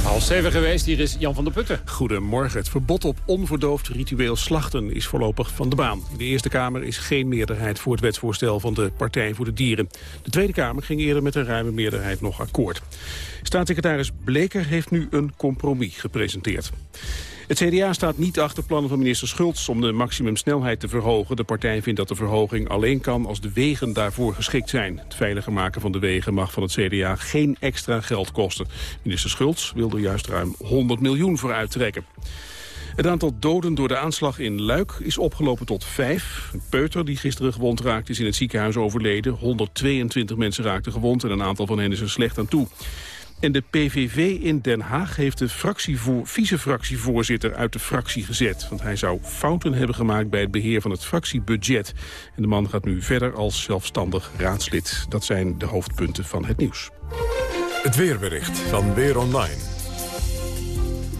Half zeven geweest, hier is Jan van der Putten. Goedemorgen. Het verbod op onverdoofd ritueel slachten is voorlopig van de baan. In de Eerste Kamer is geen meerderheid voor het wetsvoorstel van de Partij voor de Dieren. De Tweede Kamer ging eerder met een ruime meerderheid nog akkoord. Staatssecretaris Bleker heeft nu een compromis gepresenteerd. Het CDA staat niet achter plannen van minister Schultz om de maximumsnelheid te verhogen. De partij vindt dat de verhoging alleen kan als de wegen daarvoor geschikt zijn. Het veiliger maken van de wegen mag van het CDA geen extra geld kosten. Minister Schultz wil er juist ruim 100 miljoen voor uittrekken. Het aantal doden door de aanslag in Luik is opgelopen tot vijf. Een peuter die gisteren gewond raakte is in het ziekenhuis overleden. 122 mensen raakten gewond en een aantal van hen is er slecht aan toe. En de PVV in Den Haag heeft de vice-fractievoorzitter uit de fractie gezet. Want hij zou fouten hebben gemaakt bij het beheer van het fractiebudget. En de man gaat nu verder als zelfstandig raadslid. Dat zijn de hoofdpunten van het nieuws. Het weerbericht van Weer Online.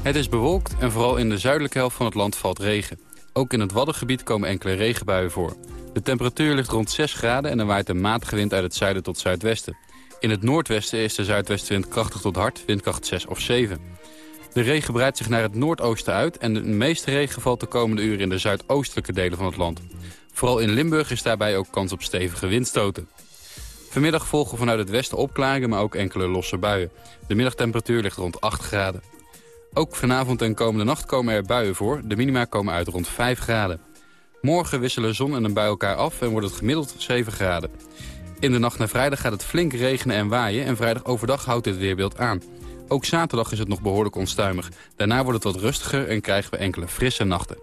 Het is bewolkt en vooral in de zuidelijke helft van het land valt regen. Ook in het Waddengebied komen enkele regenbuien voor. De temperatuur ligt rond 6 graden en er waait een matige wind uit het zuiden tot zuidwesten. In het noordwesten is de zuidwestenwind krachtig tot hard, windkracht 6 of 7. De regen breidt zich naar het noordoosten uit... en de meeste regen valt de komende uren in de zuidoostelijke delen van het land. Vooral in Limburg is daarbij ook kans op stevige windstoten. Vanmiddag volgen vanuit het westen opklaringen, maar ook enkele losse buien. De middagtemperatuur ligt rond 8 graden. Ook vanavond en komende nacht komen er buien voor. De minima komen uit rond 5 graden. Morgen wisselen zon en een bui elkaar af en wordt het gemiddeld 7 graden. In de nacht naar vrijdag gaat het flink regenen en waaien... en vrijdag overdag houdt dit weerbeeld aan. Ook zaterdag is het nog behoorlijk onstuimig. Daarna wordt het wat rustiger en krijgen we enkele frisse nachten.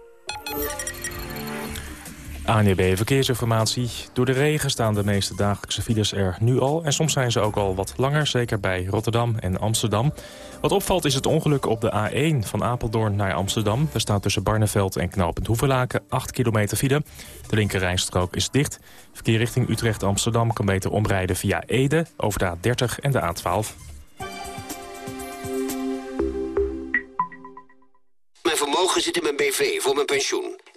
ANEB Verkeersinformatie. Door de regen staan de meeste dagelijkse files er nu al. En soms zijn ze ook al wat langer, zeker bij Rotterdam en Amsterdam. Wat opvalt is het ongeluk op de A1 van Apeldoorn naar Amsterdam. Er staat tussen Barneveld en Knopend Hoevelaken 8 kilometer file. De linkerrijstrook is dicht. Verkeer richting Utrecht-Amsterdam kan beter omrijden via Ede... over de A30 en de A12. Mijn vermogen zit in mijn BV voor mijn pensioen.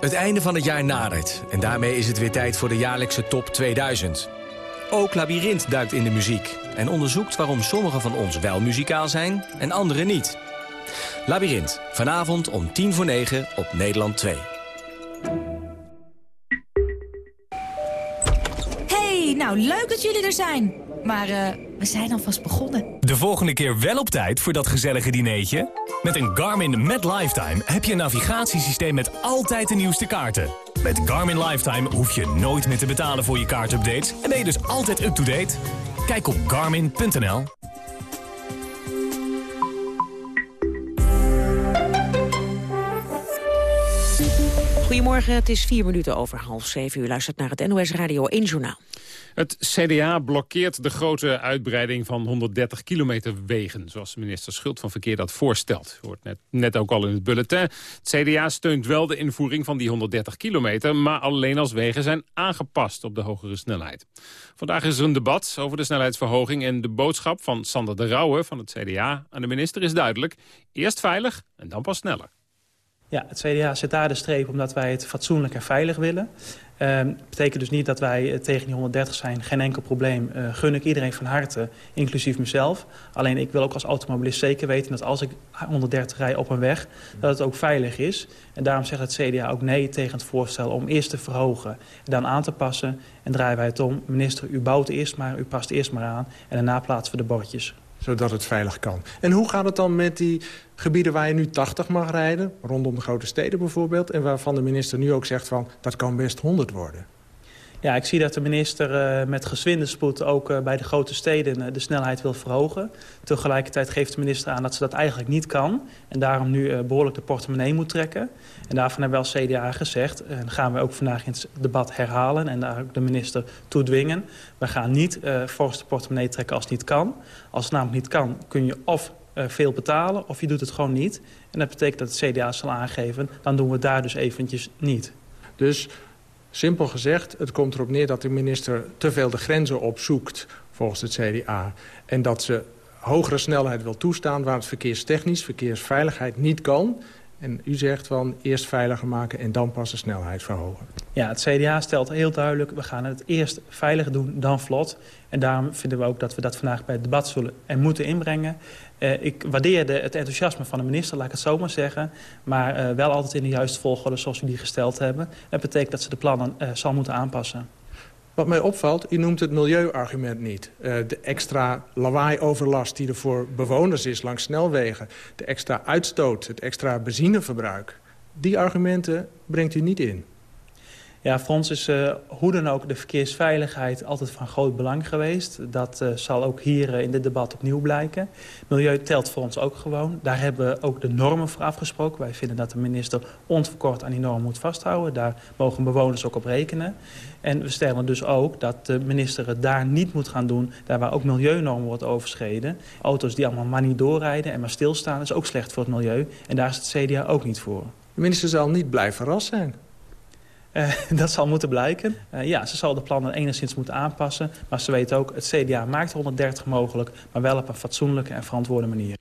Het einde van het jaar nadert en daarmee is het weer tijd voor de jaarlijkse top 2000. Ook Labyrinth duikt in de muziek en onderzoekt waarom sommigen van ons wel muzikaal zijn en anderen niet. Labyrinth, vanavond om tien voor negen op Nederland 2. Hey, nou leuk dat jullie er zijn. Maar eh, we zijn alvast begonnen. De volgende keer wel op tijd voor dat gezellige dineetje? Met een Garmin Met Lifetime heb je een navigatiesysteem met altijd de nieuwste kaarten. Met Garmin Lifetime hoef je nooit meer te betalen voor je kaartupdates... en ben je dus altijd up-to-date. Kijk op garmin.nl. Goedemorgen, het is vier minuten over half zeven. U luistert naar het NOS Radio 1 Journaal. Het CDA blokkeert de grote uitbreiding van 130 kilometer wegen... zoals minister Schult van Verkeer dat voorstelt. Hoort net, net ook al in het bulletin. Het CDA steunt wel de invoering van die 130 kilometer... maar alleen als wegen zijn aangepast op de hogere snelheid. Vandaag is er een debat over de snelheidsverhoging... en de boodschap van Sander de Rauwe van het CDA aan de minister is duidelijk. Eerst veilig en dan pas sneller. Ja, het CDA zet daar de streep omdat wij het fatsoenlijk en veilig willen. Dat uh, betekent dus niet dat wij uh, tegen die 130 zijn, geen enkel probleem. Uh, gun ik iedereen van harte, inclusief mezelf. Alleen ik wil ook als automobilist zeker weten dat als ik 130 rij op een weg, dat het ook veilig is. En daarom zegt het CDA ook nee tegen het voorstel om eerst te verhogen en dan aan te passen. En draaien wij het om. Minister, u bouwt eerst maar, u past eerst maar aan en daarna plaatsen we de bordjes zodat het veilig kan. En hoe gaat het dan met die gebieden waar je nu 80 mag rijden... rondom de grote steden bijvoorbeeld... en waarvan de minister nu ook zegt van dat kan best 100 worden? Ja, ik zie dat de minister uh, met gezwinde spoed ook uh, bij de grote steden uh, de snelheid wil verhogen. Tegelijkertijd geeft de minister aan dat ze dat eigenlijk niet kan. En daarom nu behoorlijk de portemonnee moet trekken. En daarvan hebben we als CDA gezegd, en gaan we ook vandaag in het debat herhalen... en daar ook de minister toe dwingen. We gaan niet volgens de portemonnee trekken als het niet kan. Als het namelijk niet kan, kun je of veel betalen of je doet het gewoon niet. En dat betekent dat het CDA zal aangeven, dan doen we daar dus eventjes niet. Dus Simpel gezegd, het komt erop neer dat de minister te veel de grenzen opzoekt volgens het CDA. En dat ze hogere snelheid wil toestaan waar het verkeerstechnisch, verkeersveiligheid niet kan. En u zegt van eerst veiliger maken en dan pas de snelheid verhogen. Ja, het CDA stelt heel duidelijk, we gaan het eerst veilig doen, dan vlot. En daarom vinden we ook dat we dat vandaag bij het debat zullen en moeten inbrengen. Uh, ik waardeerde het enthousiasme van de minister, laat ik het zo maar zeggen. Maar uh, wel altijd in de juiste volgorde zoals we die gesteld hebben. Dat betekent dat ze de plannen uh, zal moeten aanpassen. Wat mij opvalt, u noemt het milieuargument niet. Uh, de extra lawaai-overlast die er voor bewoners is langs snelwegen. De extra uitstoot, het extra benzineverbruik. Die argumenten brengt u niet in. Ja, voor ons is uh, hoe dan ook de verkeersveiligheid altijd van groot belang geweest. Dat uh, zal ook hier uh, in dit debat opnieuw blijken. Milieu telt voor ons ook gewoon. Daar hebben we ook de normen voor afgesproken. Wij vinden dat de minister onverkort aan die normen moet vasthouden. Daar mogen bewoners ook op rekenen. En we stellen dus ook dat de minister het daar niet moet gaan doen... daar waar ook milieunormen wordt overschreden. Auto's die allemaal maar niet doorrijden en maar stilstaan... is ook slecht voor het milieu. En daar is het CDA ook niet voor. De minister zal niet blij verrast zijn. Uh, dat zal moeten blijken. Uh, ja, ze zal de plannen enigszins moeten aanpassen. Maar ze weet ook, het CDA maakt 130 mogelijk... maar wel op een fatsoenlijke en verantwoorde manier.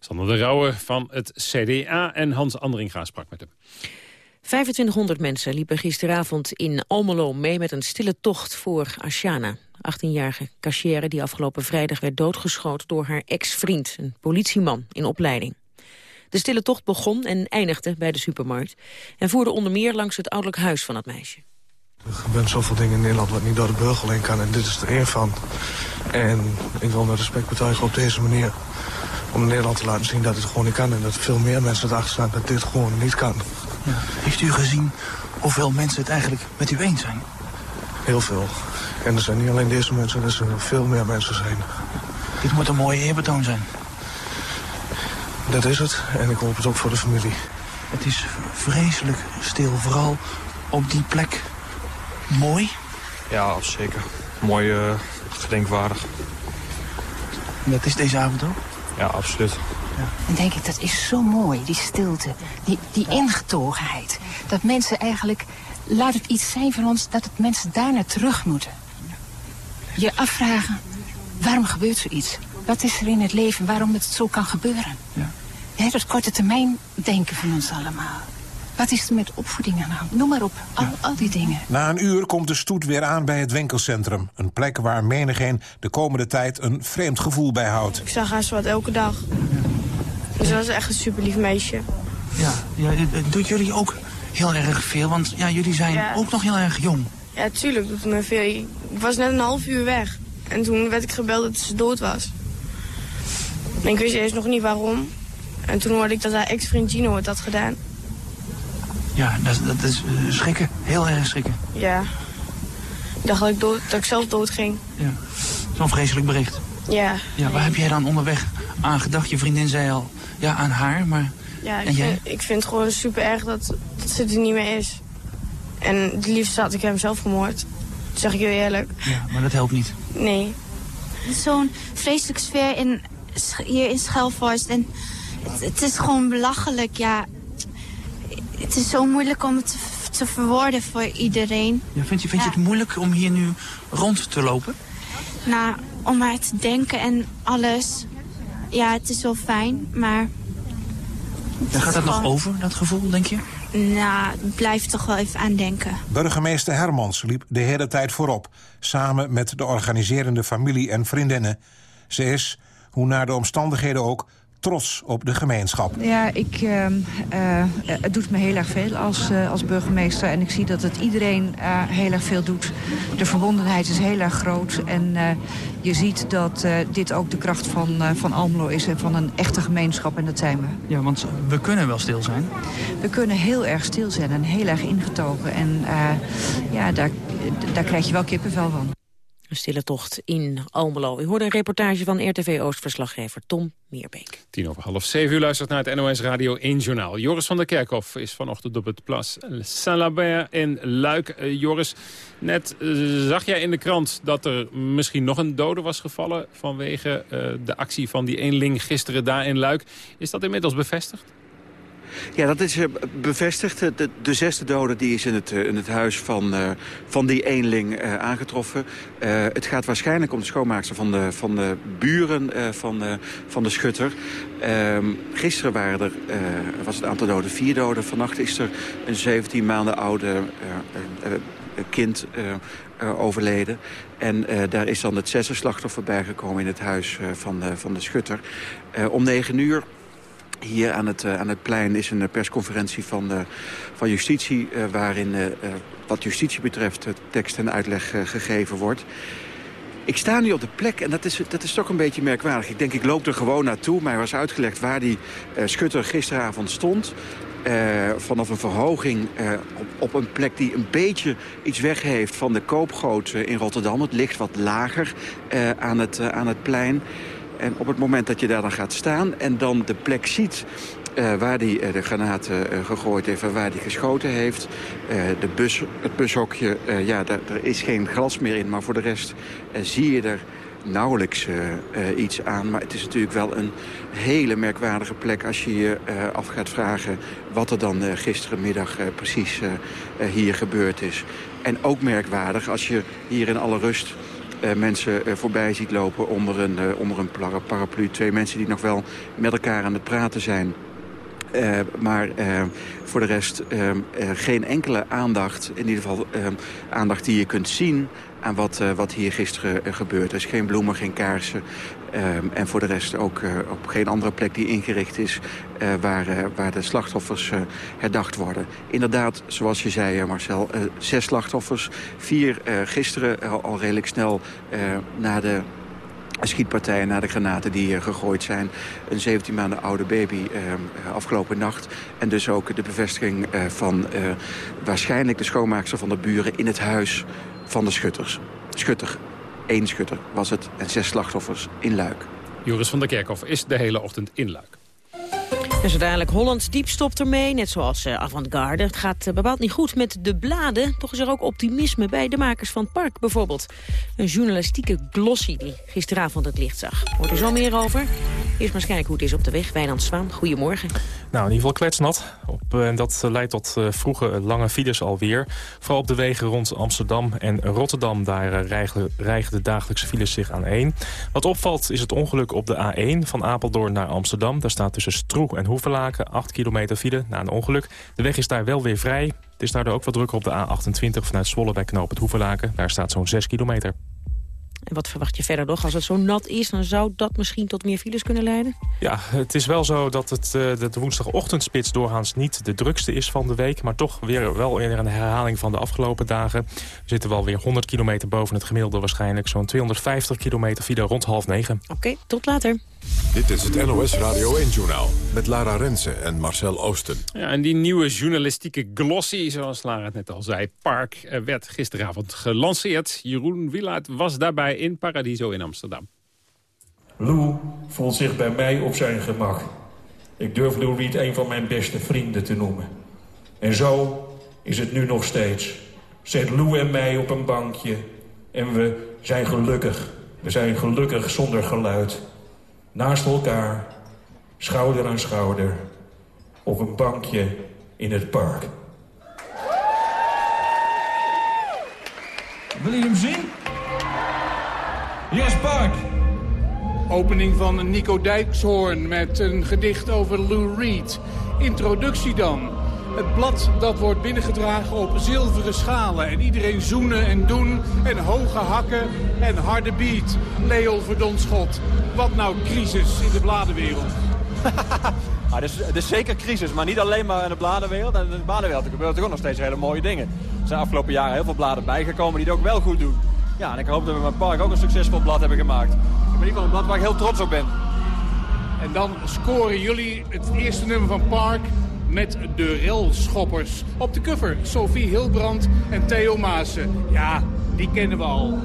Sander de Rauwe van het CDA en Hans Andringa sprak met hem. 2500 mensen liepen gisteravond in Almelo mee met een stille tocht voor Ashana. 18-jarige cashier die afgelopen vrijdag werd doodgeschoten door haar ex-vriend, een politieman in opleiding. De stille tocht begon en eindigde bij de supermarkt... en voerde onder meer langs het ouderlijk huis van het meisje. Er gebeuren zoveel dingen in Nederland wat niet door de burger alleen kan. En dit is er één van. En ik wil mijn respect betuigen op deze manier. Om Nederland te laten zien dat het gewoon niet kan. En dat veel meer mensen erachter staan dat dit gewoon niet kan. Ja. Heeft u gezien hoeveel mensen het eigenlijk met u eens zijn? Heel veel. En er zijn niet alleen deze mensen, er zijn veel meer mensen zijn. Dit moet een mooie eerbetoon zijn. Dat is het. En ik hoop het ook voor de familie. Het is vreselijk stil, vooral op die plek. Mooi? Ja, zeker. Mooi, uh, gedenkwaardig. Dat is deze avond ook? Ja, absoluut. Ja. Dan denk ik, dat is zo mooi, die stilte, die, die ingetogenheid. Dat mensen eigenlijk, laat het iets zijn van ons, dat het mensen daarna terug moeten. Je afvragen, waarom gebeurt zoiets? Wat is er in het leven waarom het zo kan gebeuren? Ja. Ja, dat korte termijn denken van ons allemaal. Wat is er met opvoeding aan de hand? Noem maar op, al, al, die dingen. Na een uur komt de stoet weer aan bij het winkelcentrum. Een plek waar menigeen de komende tijd een vreemd gevoel bij houdt. Ik zag haar wat elke dag. Dus ze was echt een super lief meisje. Ja, ja, doet jullie ook heel erg veel? Want ja, jullie zijn ook nog heel erg jong. Ja, tuurlijk doet het me veel. Ik was net een half uur weg. En toen werd ik gebeld dat ze dood was. En ik wist eerst nog niet waarom. En toen hoorde ik dat haar ex-vriend Gino het had gedaan. Ja, dat, dat is uh, schrikken. Heel erg schrikken. Ja. Ik dacht dat ik, dood, dat ik zelf dood ging. Ja. Zo'n vreselijk bericht. Ja. Ja, waar heb jij dan onderweg aan gedacht? Je vriendin zei al, ja, aan haar, maar... Ja, ik, en jij? Vind, ik vind het gewoon super erg dat, dat ze er niet meer is. En het liefst had ik hem zelf vermoord. Dat zeg ik heel eerlijk. Ja, maar dat helpt niet. Nee. Zo'n vreselijke sfeer in, hier in Schelvorst. En het, het is gewoon belachelijk, ja het is zo moeilijk om het te, te verwoorden voor iedereen. Ja, vind je, vind je het moeilijk om hier nu rond te lopen? Nou, om maar te denken en alles. Ja, het is wel fijn, maar... Ja, gaat dat nog over, dat gevoel, denk je? Nou, ik blijf toch wel even aan denken. Burgemeester Hermans liep de hele tijd voorop... samen met de organiserende familie en vriendinnen. Ze is, hoe naar de omstandigheden ook trots op de gemeenschap. Ja, ik, uh, uh, het doet me heel erg veel als, uh, als burgemeester. En ik zie dat het iedereen heel erg veel doet. De verbondenheid is heel erg groot. En je ziet dat dit ook de kracht van, van Almelo is. En van een echte gemeenschap. En dat zijn we. Ja, want we kunnen wel stil zijn. We kunnen heel erg stil zijn en heel erg ingetogen. En ja, daar, daar krijg je wel kippenvel van. Een stille tocht in Almelo. U hoorde een reportage van RTV Oost-verslaggever Tom Meerbeek. Tien over half zeven uur luistert naar het NOS Radio 1 Journaal. Joris van der Kerkhof is vanochtend op het Plas Saint-Lambert in Luik. Uh, Joris, net uh, zag jij in de krant dat er misschien nog een dode was gevallen... vanwege uh, de actie van die eenling gisteren daar in Luik. Is dat inmiddels bevestigd? Ja, dat is bevestigd. De, de, zesde dode die is in het, in het huis van, uh, van die eenling aangetroffen. Het gaat waarschijnlijk om de schoonmaakster van de, van de buren van, van de schutter. Ehm, gisteren waren er, was het aantal doden vier doden. Vannacht is er een 17 maanden oude kind overleden. En daar is dan het zesde slachtoffer bijgekomen in het huis van, van de schutter. om negen uur hier aan het, uh, aan het plein is een persconferentie van, uh, van justitie... Uh, waarin wat justitie betreft tekst en uitleg gegeven wordt. Ik sta nu op de plek en dat is, dat is toch een beetje merkwaardig. Ik denk, ik loop er gewoon naartoe. Mij was uitgelegd waar die schutter gisteravond stond. vanaf een verhoging op, op een plek die een beetje iets weg heeft... van de koopgoot in Rotterdam. Het ligt wat lager aan, het, aan het plein... En op het moment dat je daar dan gaat staan en dan de plek ziet... Uh, waar hij uh, de granaten uh, gegooid heeft en waar hij geschoten heeft. de bus, het bushokje, ja, daar, er is geen glas meer in. Maar voor de rest zie je er nauwelijks iets aan. Maar het is natuurlijk wel een hele merkwaardige plek... als je je af gaat vragen wat er dan gisterenmiddag precies hier gebeurd is. En ook merkwaardig als je hier in alle rust mensen uh, voorbij ziet lopen onder een, uh, onder een paraplu. Twee mensen die nog wel met elkaar aan het praten zijn. maar voor de rest geen enkele aandacht, in ieder geval aandacht die je kunt zien aan wat, wat hier gisteren gebeurd is. Geen bloemen, geen kaarsen. en voor de rest ook op geen andere plek die ingericht is... waar, waar de slachtoffers herdacht worden. Inderdaad, zoals je zei Marcel, zes slachtoffers. Vier gisteren al, redelijk snel na de schietpartijen na de granaten die gegooid zijn. Een 17 maanden oude baby uh, afgelopen nacht. En dus ook de bevestiging van waarschijnlijk de schoonmaakster van de buren... in het huis van de schutters. Schutter. Eén schutter was het en zes slachtoffers in Luik. Joris van der Kerkhof is de hele ochtend in Luik. Zo dadelijk Hollands Diep stopt ermee, net zoals uh, Avantgarde. Het gaat uh, bepaald niet goed met de bladen. Toch is er ook optimisme bij de makers van Park bijvoorbeeld. Een journalistieke glossy die gisteravond het licht zag. Hoort er zo meer over. Eerst maar eens kijken hoe het is op de weg. Wijnand Zwaan, goedemorgen. Nou, in ieder geval kletsnat. Op, eh, en dat leidt tot vroege lange files alweer. Vooral op de wegen rond Amsterdam en Rotterdam. Daar rijgen de dagelijkse files zich aan één. Wat opvalt is het ongeluk op de A1 van Apeldoorn naar Amsterdam. Daar staat tussen Stroe en Hoevelaken, 8 kilometer file na een ongeluk. De weg is daar wel weer vrij. Het is daardoor ook wat drukker op de A28 vanuit Zwolle bij knoop het Hoevelaken. Daar staat zo'n 6 kilometer. En wat verwacht je verder nog? Als het zo nat is, dan zou dat misschien tot meer files kunnen leiden? Ja, het is wel zo dat het, uh, de woensdagochtendspits doorgaans niet de drukste is van de week. Maar toch weer wel weer een herhaling van de afgelopen dagen. We zitten wel weer 100 kilometer boven het gemiddelde waarschijnlijk. Zo'n 250 kilometer file rond half negen. Oké, tot later. Dit is het NOS Radio 1-journaal met Lara Rensen en Marcel Oosten. Ja, en die nieuwe journalistieke glossy, zoals Lara het net al zei... Park, eh, werd gisteravond gelanceerd. Jeroen Wielaert was daarbij in Paradiso in Amsterdam. Lou voelt zich bij mij op zijn gemak. Ik durf Lou Reed een van mijn beste vrienden te noemen. En zo is het nu nog steeds. Zet Lou en mij op een bankje en we zijn gelukkig. We zijn gelukkig zonder geluid. Naast elkaar, schouder aan schouder, op een bankje in het park. Wil je hem zien? Yes, Park. Opening van Nico Dijkshoorn met een gedicht over Lou Reed. Introductie dan. Het blad dat wordt binnengedragen op zilveren schalen. En iedereen zoenen en doen. En hoge hakken en harde beat. Leo Verdonschot. Wat nou crisis in de bladenwereld? ah, het, is, het is zeker crisis, maar niet alleen maar in de bladenwereld. En in de bladenwereld er gebeuren ook nog steeds hele mooie dingen. Er zijn afgelopen jaren heel veel bladen bijgekomen die het ook wel goed doen. Ja, en ik hoop dat we met Park ook een succesvol blad hebben gemaakt. Ik ben in ieder geval een blad waar ik heel trots op ben. En dan scoren jullie het eerste nummer van Park met de railschoppers. Op de cover Sophie Hilbrand en Theo Maassen. Ja, die kennen we al.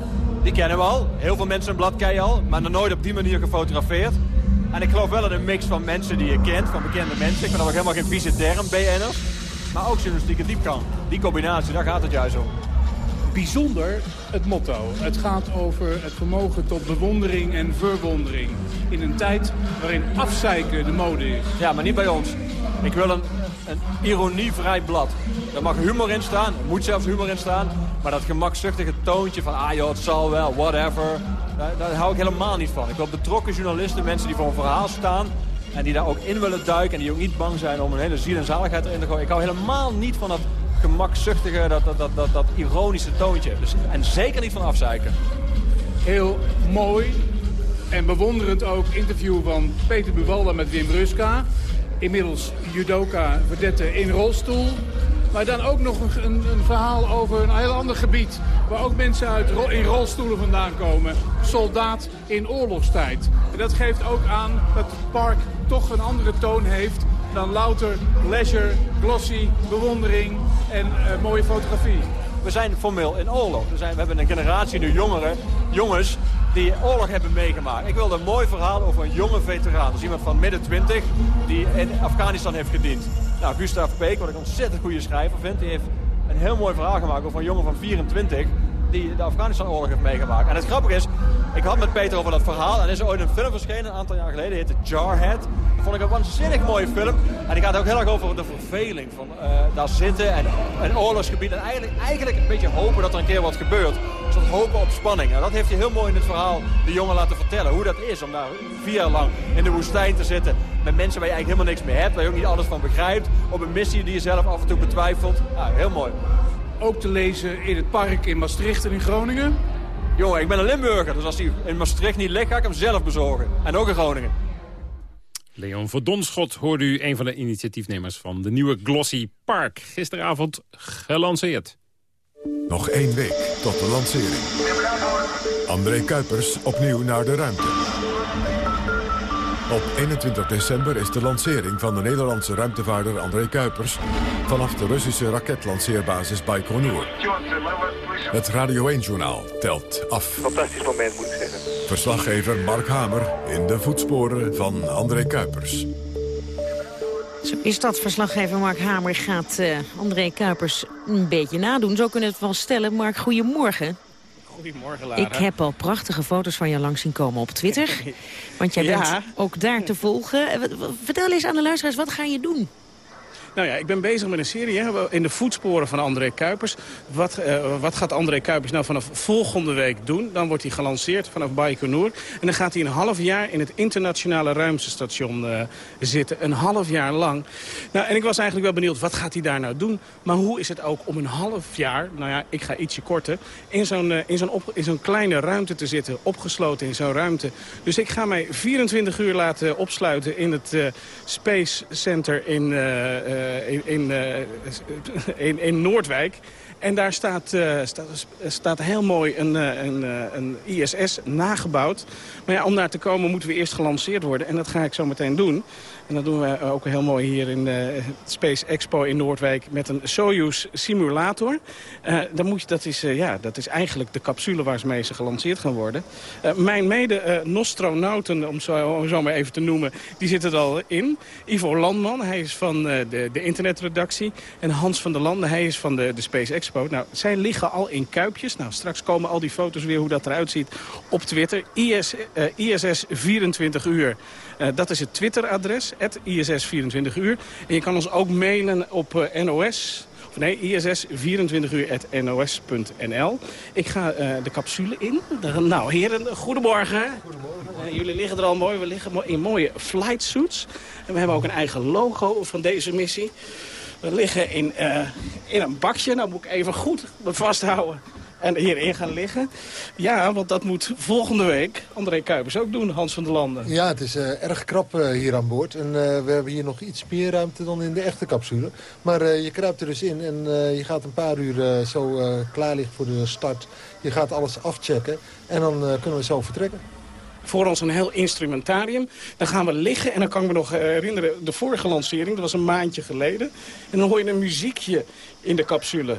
Die kennen we al. Heel veel mensen een blad al, maar nog nooit op die manier gefotografeerd. En ik geloof wel in een mix van mensen die je kent, van bekende mensen. Ik ben ook helemaal geen vieze term, BN'ers. Maar ook journalistieke diepgang. Die combinatie, daar gaat het juist om. Bijzonder het motto. Het gaat over het vermogen tot bewondering en verwondering. In een tijd waarin afzeiken de mode is. Ja, maar niet bij ons. Ik wil een, een ironievrij blad. Er mag humor in staan, er moet zelfs humor in staan. Maar dat gemakzuchtige toontje van, ah joh, het zal wel, whatever. Daar, daar hou ik helemaal niet van. Ik wil betrokken journalisten, mensen die voor een verhaal staan... en die daar ook in willen duiken en die ook niet bang zijn om een hele ziel en zaligheid erin te gooien. Ik hou helemaal niet van dat gemakzuchtige, dat, dat, dat, dat, dat ironische toontje. Dus, en zeker niet van afzeiken. Heel mooi en bewonderend ook interview van Peter Buwalda met Wim Ruska inmiddels judoka verdette in rolstoel. Maar dan ook nog een, een, verhaal over een heel ander gebied. Waar ook mensen uit, in rolstoelen vandaan komen. Soldaat in oorlogstijd. En dat geeft ook aan dat het park toch een andere toon heeft dan louter leisure, glossy, bewondering en uh, mooie fotografie. We zijn formeel in oorlog. We, zijn, we hebben een generatie nu jongeren, jongens die oorlog hebben meegemaakt. Ik wilde een mooi verhaal over een jonge veteraan. Dus iemand van midden 20 die in Afghanistan heeft gediend. Nou, Gustav Peek, wat ik een ontzettend goede schrijver vind, die heeft een heel mooi verhaal gemaakt over een jongen van 24 die de Afghanistan-oorlog heeft meegemaakt. En het grappige is, ik had met Peter over dat verhaal en er is ooit een film verschenen, een aantal jaar geleden, heette Jarhead. Dat vond ik een waanzinnig mooie film. En die gaat ook heel erg over de verveling van uh, daar zitten en een oorlogsgebied. En eigenlijk, eigenlijk een beetje hopen dat er een keer wat gebeurt. Een soort hopen op spanning. En dat heeft hij heel mooi in het verhaal de jongen laten vertellen hoe dat is om daar vier jaar lang in de woestijn te zitten. Met mensen waar je eigenlijk helemaal niks mee hebt, waar je ook niet alles van begrijpt. Op een missie die je zelf af en toe betwijfelt. Ja, heel mooi. Ook te lezen in het park in Maastricht en in Groningen. Jongen, ik ben een Limburger, dus als die in Maastricht niet ligt, ga ik hem zelf bezorgen. En ook in Groningen. Leon Verdonschot hoorde u een van de initiatiefnemers van de nieuwe Glossy Park. Gisteravond gelanceerd. Nog één week tot de lancering. André Kuipers opnieuw naar de ruimte. Op 21 december is de lancering van de Nederlandse ruimtevaarder André Kuipers... vanaf de Russische raketlanceerbasis Baikonur. Het Radio 1-journaal telt af. Fantastisch moment, moet ik zeggen. Verslaggever Mark Hamer in de voetsporen van André Kuipers. Zo is dat. Verslaggever Mark Hamer gaat uh, André Kuipers een beetje nadoen. Zo kunnen we het wel stellen. Mark, goedemorgen. Goedemorgen, Lara. Ik heb al prachtige foto's van je langs zien komen op Twitter. Want jij Ja. bent ook daar te volgen. Eh, Vertel eens aan de luisteraars, wat ga je doen? Nou ja, ik ben bezig met een serie hè, in de voetsporen van André Kuipers. Wat, eh, wat gaat André Kuipers nou vanaf volgende week doen? Dan wordt hij gelanceerd vanaf Baikonur. En dan gaat hij een half jaar in het internationale ruimtestation eh, zitten. Een half jaar lang. Nou, en ik was eigenlijk wel benieuwd, wat gaat hij daar nou doen? Maar hoe is het ook om een half jaar, nou ja, ik ga ietsje korter... in zo'n eh, in zo'n kleine ruimte te zitten, opgesloten in zo'n ruimte. Dus ik ga mij 24 uur laten opsluiten in het Space Center in, in, in, eh, in, in Noordwijk. En daar staat, eh, staat, staat heel mooi een, eh, een, eh, een ISS nagebouwd. Maar ja, om daar te komen moeten we eerst gelanceerd worden. En dat ga ik zo meteen doen. En dat doen we ook heel mooi hier in de Space Expo in Noordwijk met een Soyuz simulator. Eh, dan moet je, dat, is, eh, ja, dat is eigenlijk de capsule waar ze mee ze gelanceerd gaan worden. Eh, mijn mede-nostronauten, om om zo maar even te noemen, die zitten er al in. Ivo Landman, hij is van eh, de, de internetredactie. En Hans van der Landen, hij is van de, de Space Expo. Nou, zij liggen al in kuipjes. Nou, straks komen al die foto's weer hoe dat eruit ziet op Twitter. IS, eh, ISS 24 uur. Eh, dat is het Twitter-adres, ISS 24 uur. En je kan ons ook mailen op eh, NOS... Of nee, ISS 24 uur nos.nl. Ik ga eh, de capsule in. Nou, heren, goedemorgen. Goedemorgen. jullie liggen er al mooi. We liggen in mooie flight suits. En we hebben ook een eigen logo van deze missie. We liggen in, in een bakje. Nou moet ik even goed vasthouden. En hierin gaan liggen. Ja, want dat moet volgende week André Kuipers ook doen, Hans van der Landen. Ja, het is eh, erg krap eh, hier aan boord. En eh, we hebben hier nog iets meer ruimte dan in de echte capsule. Maar je kruipt er dus in en je gaat een paar uur zo klaar liggen voor de start. Je gaat alles afchecken en dan kunnen we zo vertrekken. voor ons een heel instrumentarium. Dan gaan we liggen en dan kan ik me nog herinneren... de vorige lancering, dat was een maandje geleden. En dan hoor je een muziekje in de capsule.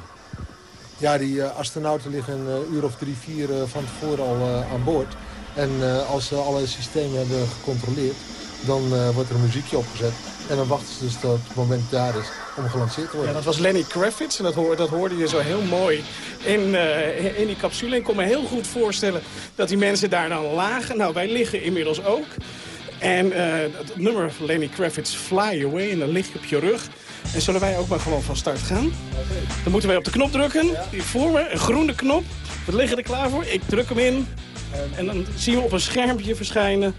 Ja, die eh, astronauten liggen een eh, uur of drie, vier eh, van tevoren al aan boord. En als ze alle systemen hebben gecontroleerd, dan wordt er een muziekje opgezet. En dan wachten ze dus tot het moment daar is om gelanceerd te Ja, worden. dat was Lenny Kravitz en dat, hoor, dat hoorde je zo heel mooi in, in die capsule. En ik kon me heel goed voorstellen dat die mensen daar dan lagen. Nou, wij liggen inmiddels ook. En het nummer Lenny Kravitz, Fly Away, en dan lig je op je rug. En zullen wij ook maar gewoon van start gaan? Dan moeten wij op de knop drukken, die voor me, een groene knop. We liggen er klaar voor, ik druk hem in. En dan zien we op een schermpje verschijnen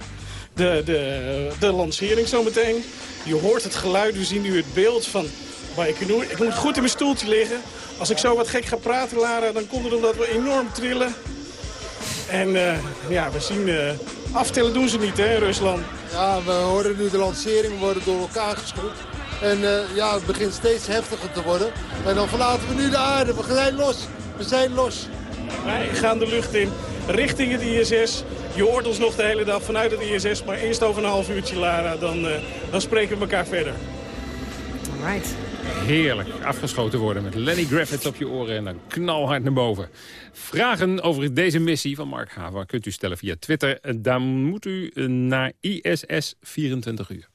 de, de, de lancering zometeen. Je hoort het geluid, we zien nu het beeld van Baikonur. Ik moet goed in mijn stoeltje liggen. Als ik zo wat gek ga praten, Lara, dan komt het omdat we enorm trillen. En eh, ja, we zien... eh, aftellen doen ze niet, hè, Rusland. Ja, we horen nu de lancering, we worden door elkaar geschroefd. En eh, ja, het begint steeds heftiger te worden. En dan verlaten we nu de aarde. We zijn los. We zijn los. Wij gaan de lucht in richting het ISS. Je hoort ons nog de hele dag vanuit het ISS. Maar eerst over een half uurtje, Lara, dan, eh, dan spreken we elkaar verder. Alright. Heerlijk. Afgeschoten worden met Lenny Griffiths op je oren en dan knalhard naar boven. Vragen over deze missie van Mark Haver kunt u stellen via Twitter. En Daar moet u naar ISS 24 uur.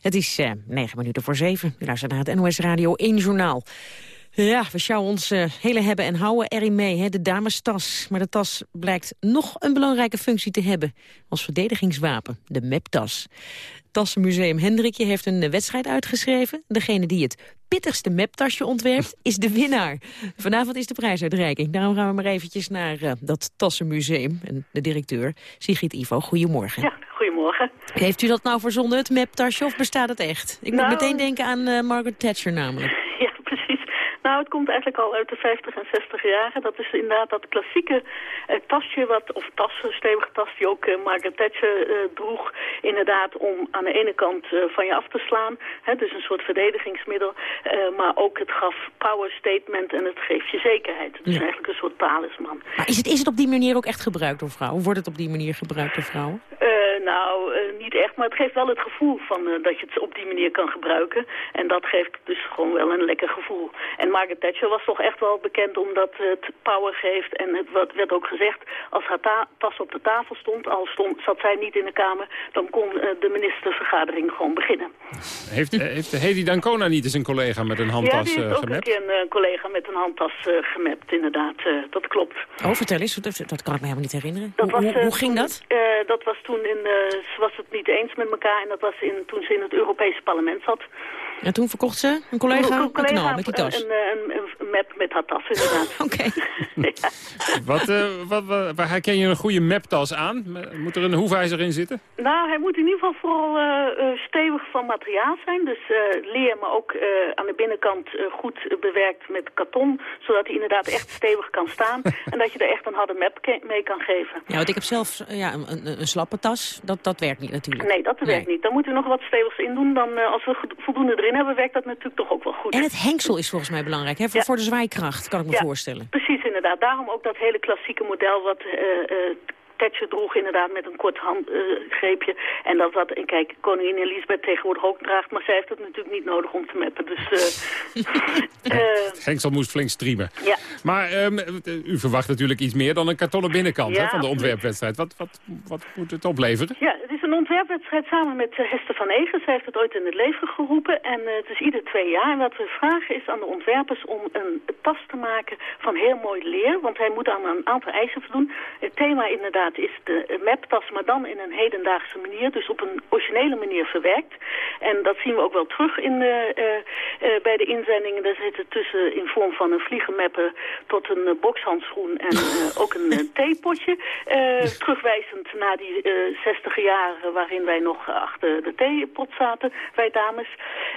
Het is eh, negen minuten voor zeven. U luistert naar het NOS Radio 1 Journaal. Ja, we sjouwen ons uh, hele hebben en houden erin mee, hè, de damestas. Maar de tas blijkt nog een belangrijke functie te hebben als verdedigingswapen, de MEP-tas. Tassenmuseum Hendrikje heeft een wedstrijd uitgeschreven. Degene die het pittigste MEP-tasje ontwerpt, is de winnaar. Vanavond is de prijsuitreiking. Daarom gaan we maar eventjes naar uh, dat Tassenmuseum. En de directeur, Sigrid Ivo, goedemorgen. Ja, goedemorgen. Heeft u dat nou verzonnen, het MEP-tasje, of bestaat het echt? Ik nou, moet meteen denken aan uh, Margaret Thatcher namelijk. Nou, het komt eigenlijk al uit de 50 en 60 jaren. Dat is inderdaad dat klassieke eh, tasje, wat, of tas, stevige tas die ook eh, Margaret Thatcher eh, droeg. Inderdaad om aan de ene kant eh, van je af te slaan. Hè, dus een soort verdedigingsmiddel. Eh, maar ook het gaf power statement en het geeft je zekerheid. Ja. eigenlijk een soort talisman. Maar is het, is het op die manier ook echt gebruikt door vrouwen? Wordt het op die manier gebruikt door vrouwen? Nou, eh, niet echt, maar het geeft wel het gevoel van, eh, dat je het op die manier kan gebruiken. En dat geeft dus gewoon wel een lekker gevoel. En Margaret Thatcher was toch echt wel bekend omdat het power geeft. En het wat werd ook gezegd, als haar ta- tas op de tafel stond, al stond, zat zij niet in de Kamer, dan kon eh, de ministervergadering gewoon beginnen. Heeft, eh, heeft Hedy Dancona niet eens een collega met een ja, handtas die heeft eh, ook een gemapt? keer een eh, collega met een handtas eh, gemapt, inderdaad. eh, dat klopt. Oh, vertel eens, dat, dat kan ik me helemaal niet herinneren. Dat hoe, was, hoe, eh, hoe ging dat? eh, dat was toen in, eh, ze was het niet eens met elkaar en dat was in, toen ze in het Europese parlement zat. En toen verkocht ze een collega, Een een knal met die tas. Een, een, een, een map met haar tas, inderdaad. Oké. Wat, eh, wat, wat- waar herken je een goede maptas aan? Moet er een hoefijzer in zitten? Nou, hij moet in ieder geval vooral eh, eh, stevig van materiaal zijn. Dus eh, leer, maar ook eh, aan de binnenkant eh, goed eh, bewerkt met karton. Zodat hij inderdaad echt stevig kan staan. en dat je er echt een harde map mee kan geven. Ja, want ik heb zelf eh, ja, een, een, een slappe tas. Dat, dat werkt niet natuurlijk. Nee, dat werkt niet. Dan moeten we nog wat stevigs in doen. Dan, eh, als we voldoende erin hebben, werkt dat natuurlijk toch ook wel goed. En het hengsel is volgens mij belangrijk, hè? Voor, Ja. voor de zwaaikracht, kan ik me Ja. voorstellen. Precies, inderdaad. Daarom ook dat hele klassieke model wat eh eh, Thatcher droeg inderdaad met een kort handgreepje. en dat wat, en kijk, koningin Elisabeth tegenwoordig ook draagt, maar zij heeft het natuurlijk niet nodig om te mappen. Dus eh, eh, Hengsel moest flink streamen. ja. Maar ehm, u verwacht natuurlijk iets meer dan een kartonnen binnenkant Ja, hè, van de ontwerpwedstrijd. Wat, wat, wat moet het opleveren? Ja, een ontwerpwedstrijd samen met eh, Hester van Egen. Zij heeft het ooit in het leven geroepen en eh, het is ieder twee jaar. En wat we vragen is aan de ontwerpers om een tas te maken van heel mooi leer. Want hij moet aan een aantal eisen voldoen. Het thema inderdaad is de maptas, maar dan in een hedendaagse manier. Dus op een originele manier verwerkt. En dat zien we ook wel terug in de, eh, bij de inzendingen. Daar zitten tussen in vorm van een vliegenmapper tot een bokshandschoen en ook een theepotje. Terugwijzend naar die eh 60 jaren waarin wij nog achter de theepot zaten, wij dames.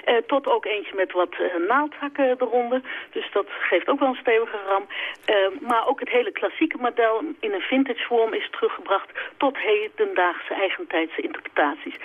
Eh, tot ook eentje met wat eh, naaldhakken eronder. Dus dat geeft ook wel een stevige ram. Eh, maar ook het hele klassieke model in een vintage vorm is teruggebracht tot hedendaagse eigentijdse interpretaties.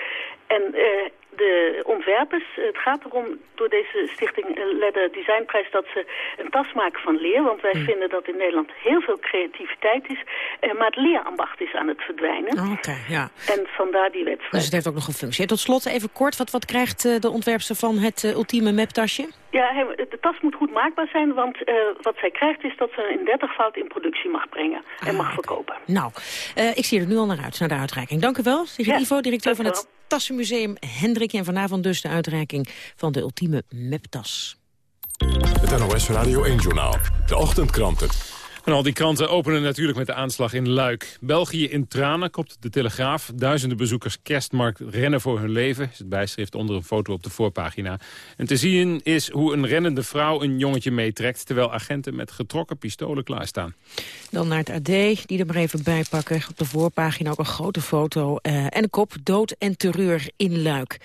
En eh, de ontwerpers, het gaat erom door deze stichting eh, Ledder Designprijs dat ze een tas maken van leer. Want wij vinden dat in Nederland heel veel creativiteit is. eh, maar het leerambacht is aan het verdwijnen. Oh, Oké, ja. En vandaar die wedstrijd. Dus het heeft ook nog een functie. En tot slot even kort, wat, wat krijgt de ontwerpster van het ultieme maptasje? Ja, de tas moet goed maakbaar zijn, want eh, wat zij krijgt is dat ze een 30 fout in productie mag brengen en mag verkopen. Nou, eh, ik zie er nu al naar uit, naar de uitreiking. Dank u wel, Sigrid Ja, Ivo, directeur van het Tassenmuseum Hendrik. En vanavond dus de uitreiking van de ultieme maptas. Het NOS Radio 1-journaal. De ochtendkranten. En al die kranten openen natuurlijk met de aanslag in Luik. België in tranen, kopt de Telegraaf. Duizenden bezoekers kerstmarkt rennen voor hun leven. Is het bijschrift onder een foto op de voorpagina. En te zien is hoe een rennende vrouw een jongetje meetrekt... terwijl agenten met getrokken pistolen klaarstaan. Dan naar het AD, die er maar even bij pakken. Op de voorpagina ook een grote foto eh, en een kop. Dood en terreur in Luik.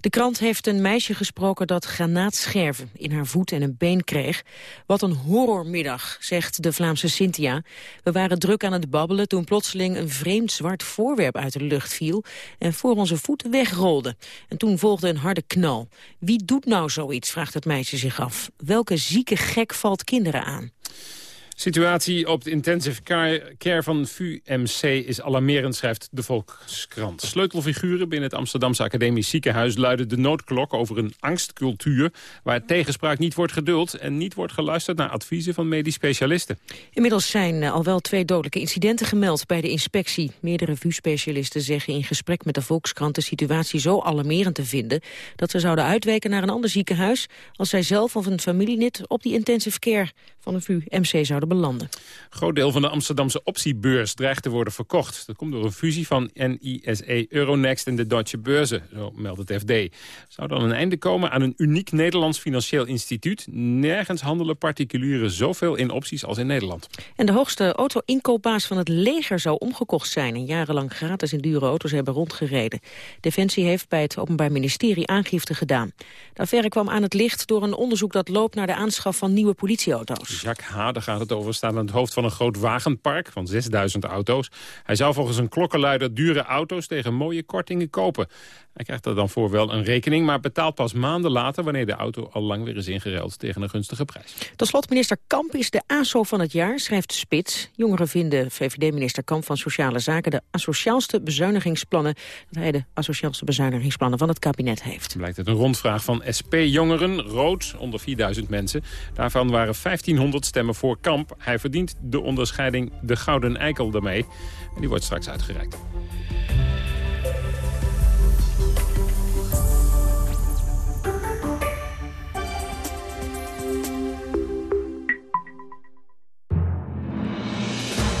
De krant heeft een meisje gesproken dat granaatscherven in haar voet en een been kreeg. Wat een horrormiddag, zegt de Vlaamse Cynthia. We waren druk aan het babbelen toen plotseling een vreemd zwart voorwerp uit de lucht viel... en voor onze voeten wegrolde. En toen volgde een harde knal. Wie doet nou zoiets, vraagt het meisje zich af. Welke zieke gek valt kinderen aan? Situatie op de intensive care van VUMC is alarmerend, schrijft de Volkskrant. Sleutelfiguren binnen het Amsterdamse Academisch Ziekenhuis luiden de noodklok over een angstcultuur waar tegenspraak niet wordt geduld en niet wordt geluisterd naar adviezen van medisch specialisten. Inmiddels zijn eh, al wel twee dodelijke incidenten gemeld bij de inspectie. Meerdere VU-specialisten zeggen in gesprek met de Volkskrant de situatie zo alarmerend te vinden dat ze zouden uitweken naar een ander ziekenhuis als zij zelf of een familielid op die intensive care van de VU-MC zouden belanden. Een groot deel van de Amsterdamse optiebeurs dreigt te worden verkocht. Dat komt door een fusie van NISE, Euronext en de Deutsche Börse, zo meldt het FD. Zou dan een einde komen aan een uniek Nederlands financieel instituut. Nergens handelen particulieren zoveel in opties als in Nederland. En de hoogste auto-inkoopbaas van het leger zou omgekocht zijn... en jarenlang gratis in dure auto's hebben rondgereden. Defensie heeft bij het Openbaar Ministerie aangifte gedaan. De affaire kwam aan het licht door een onderzoek dat loopt naar de aanschaf van nieuwe politieauto's. Jacques H. daar gaat het over, staat aan het hoofd van een groot wagenpark van 6000 auto's. Hij zou volgens een klokkenluider dure auto's tegen mooie kortingen kopen. Hij krijgt er dan voor wel een rekening, maar betaalt pas maanden later... wanneer de auto al lang weer is ingeruild tegen een gunstige prijs. Tot slot, minister Kamp is de ASO van het jaar, schrijft Spits. Jongeren vinden VVD-minister Kamp van Sociale Zaken... de asociaalste bezuinigingsplannen... dat hij de asociaalste bezuinigingsplannen van het kabinet heeft. Blijkt uit een rondvraag van SP-jongeren, rood, onder 4000 mensen. Daarvan waren 1500 stemmen voor Kamp. Hij verdient de onderscheiding de Gouden Eikel daarmee. En die wordt straks uitgereikt.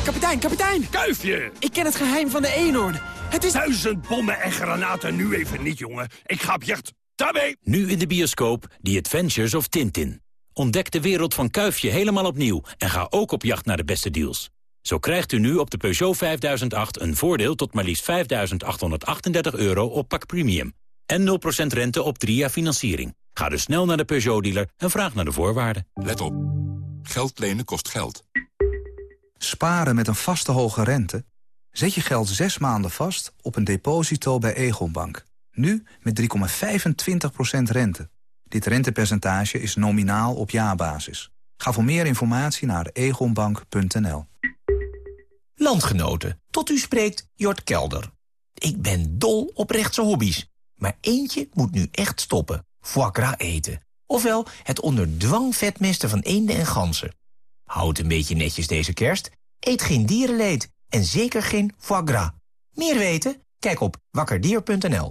Kapitein, kapitein! Kuifje! Ik ken het geheim van de eenhoorn. Het is... Duizend bommen en granaten nu even niet, jongen. Ik ga op jacht. Daarmee! Nu in de bioscoop The Adventures of Tintin. Ontdek de wereld van Kuifje helemaal opnieuw en ga ook op jacht naar de beste deals. Zo krijgt u nu op de Peugeot 5008 een voordeel tot maar liefst 5.838 euro op pak premium. En 0% rente op 3 jaar financiering. Ga dus snel naar de Peugeot-dealer en vraag naar de voorwaarden. Let op. Geld lenen kost geld. Sparen met een vaste hoge rente? Zet je geld zes maanden vast op een deposito bij Egonbank. Nu met 3,25% rente. Dit rentepercentage is nominaal op jaarbasis. Ga voor meer informatie naar egonbank.nl. Landgenoten, tot u spreekt Jort Kelder. Ik ben dol op rechtse hobby's. Maar eentje moet nu echt stoppen. Foie gras eten. Ofwel het onder dwang vetmesten van eenden en ganzen. Houd een beetje netjes deze kerst. Eet geen dierenleed. En zeker geen foie gras. Meer weten? Kijk op wakkerdier.nl.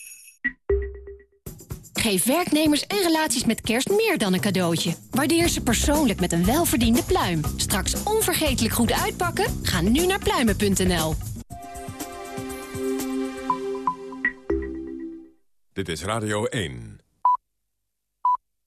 Geef werknemers en relaties met kerst meer dan een cadeautje. Waardeer ze persoonlijk met een welverdiende pluim. Straks onvergetelijk goed uitpakken? Ga nu naar pluimen.nl. Dit is Radio 1.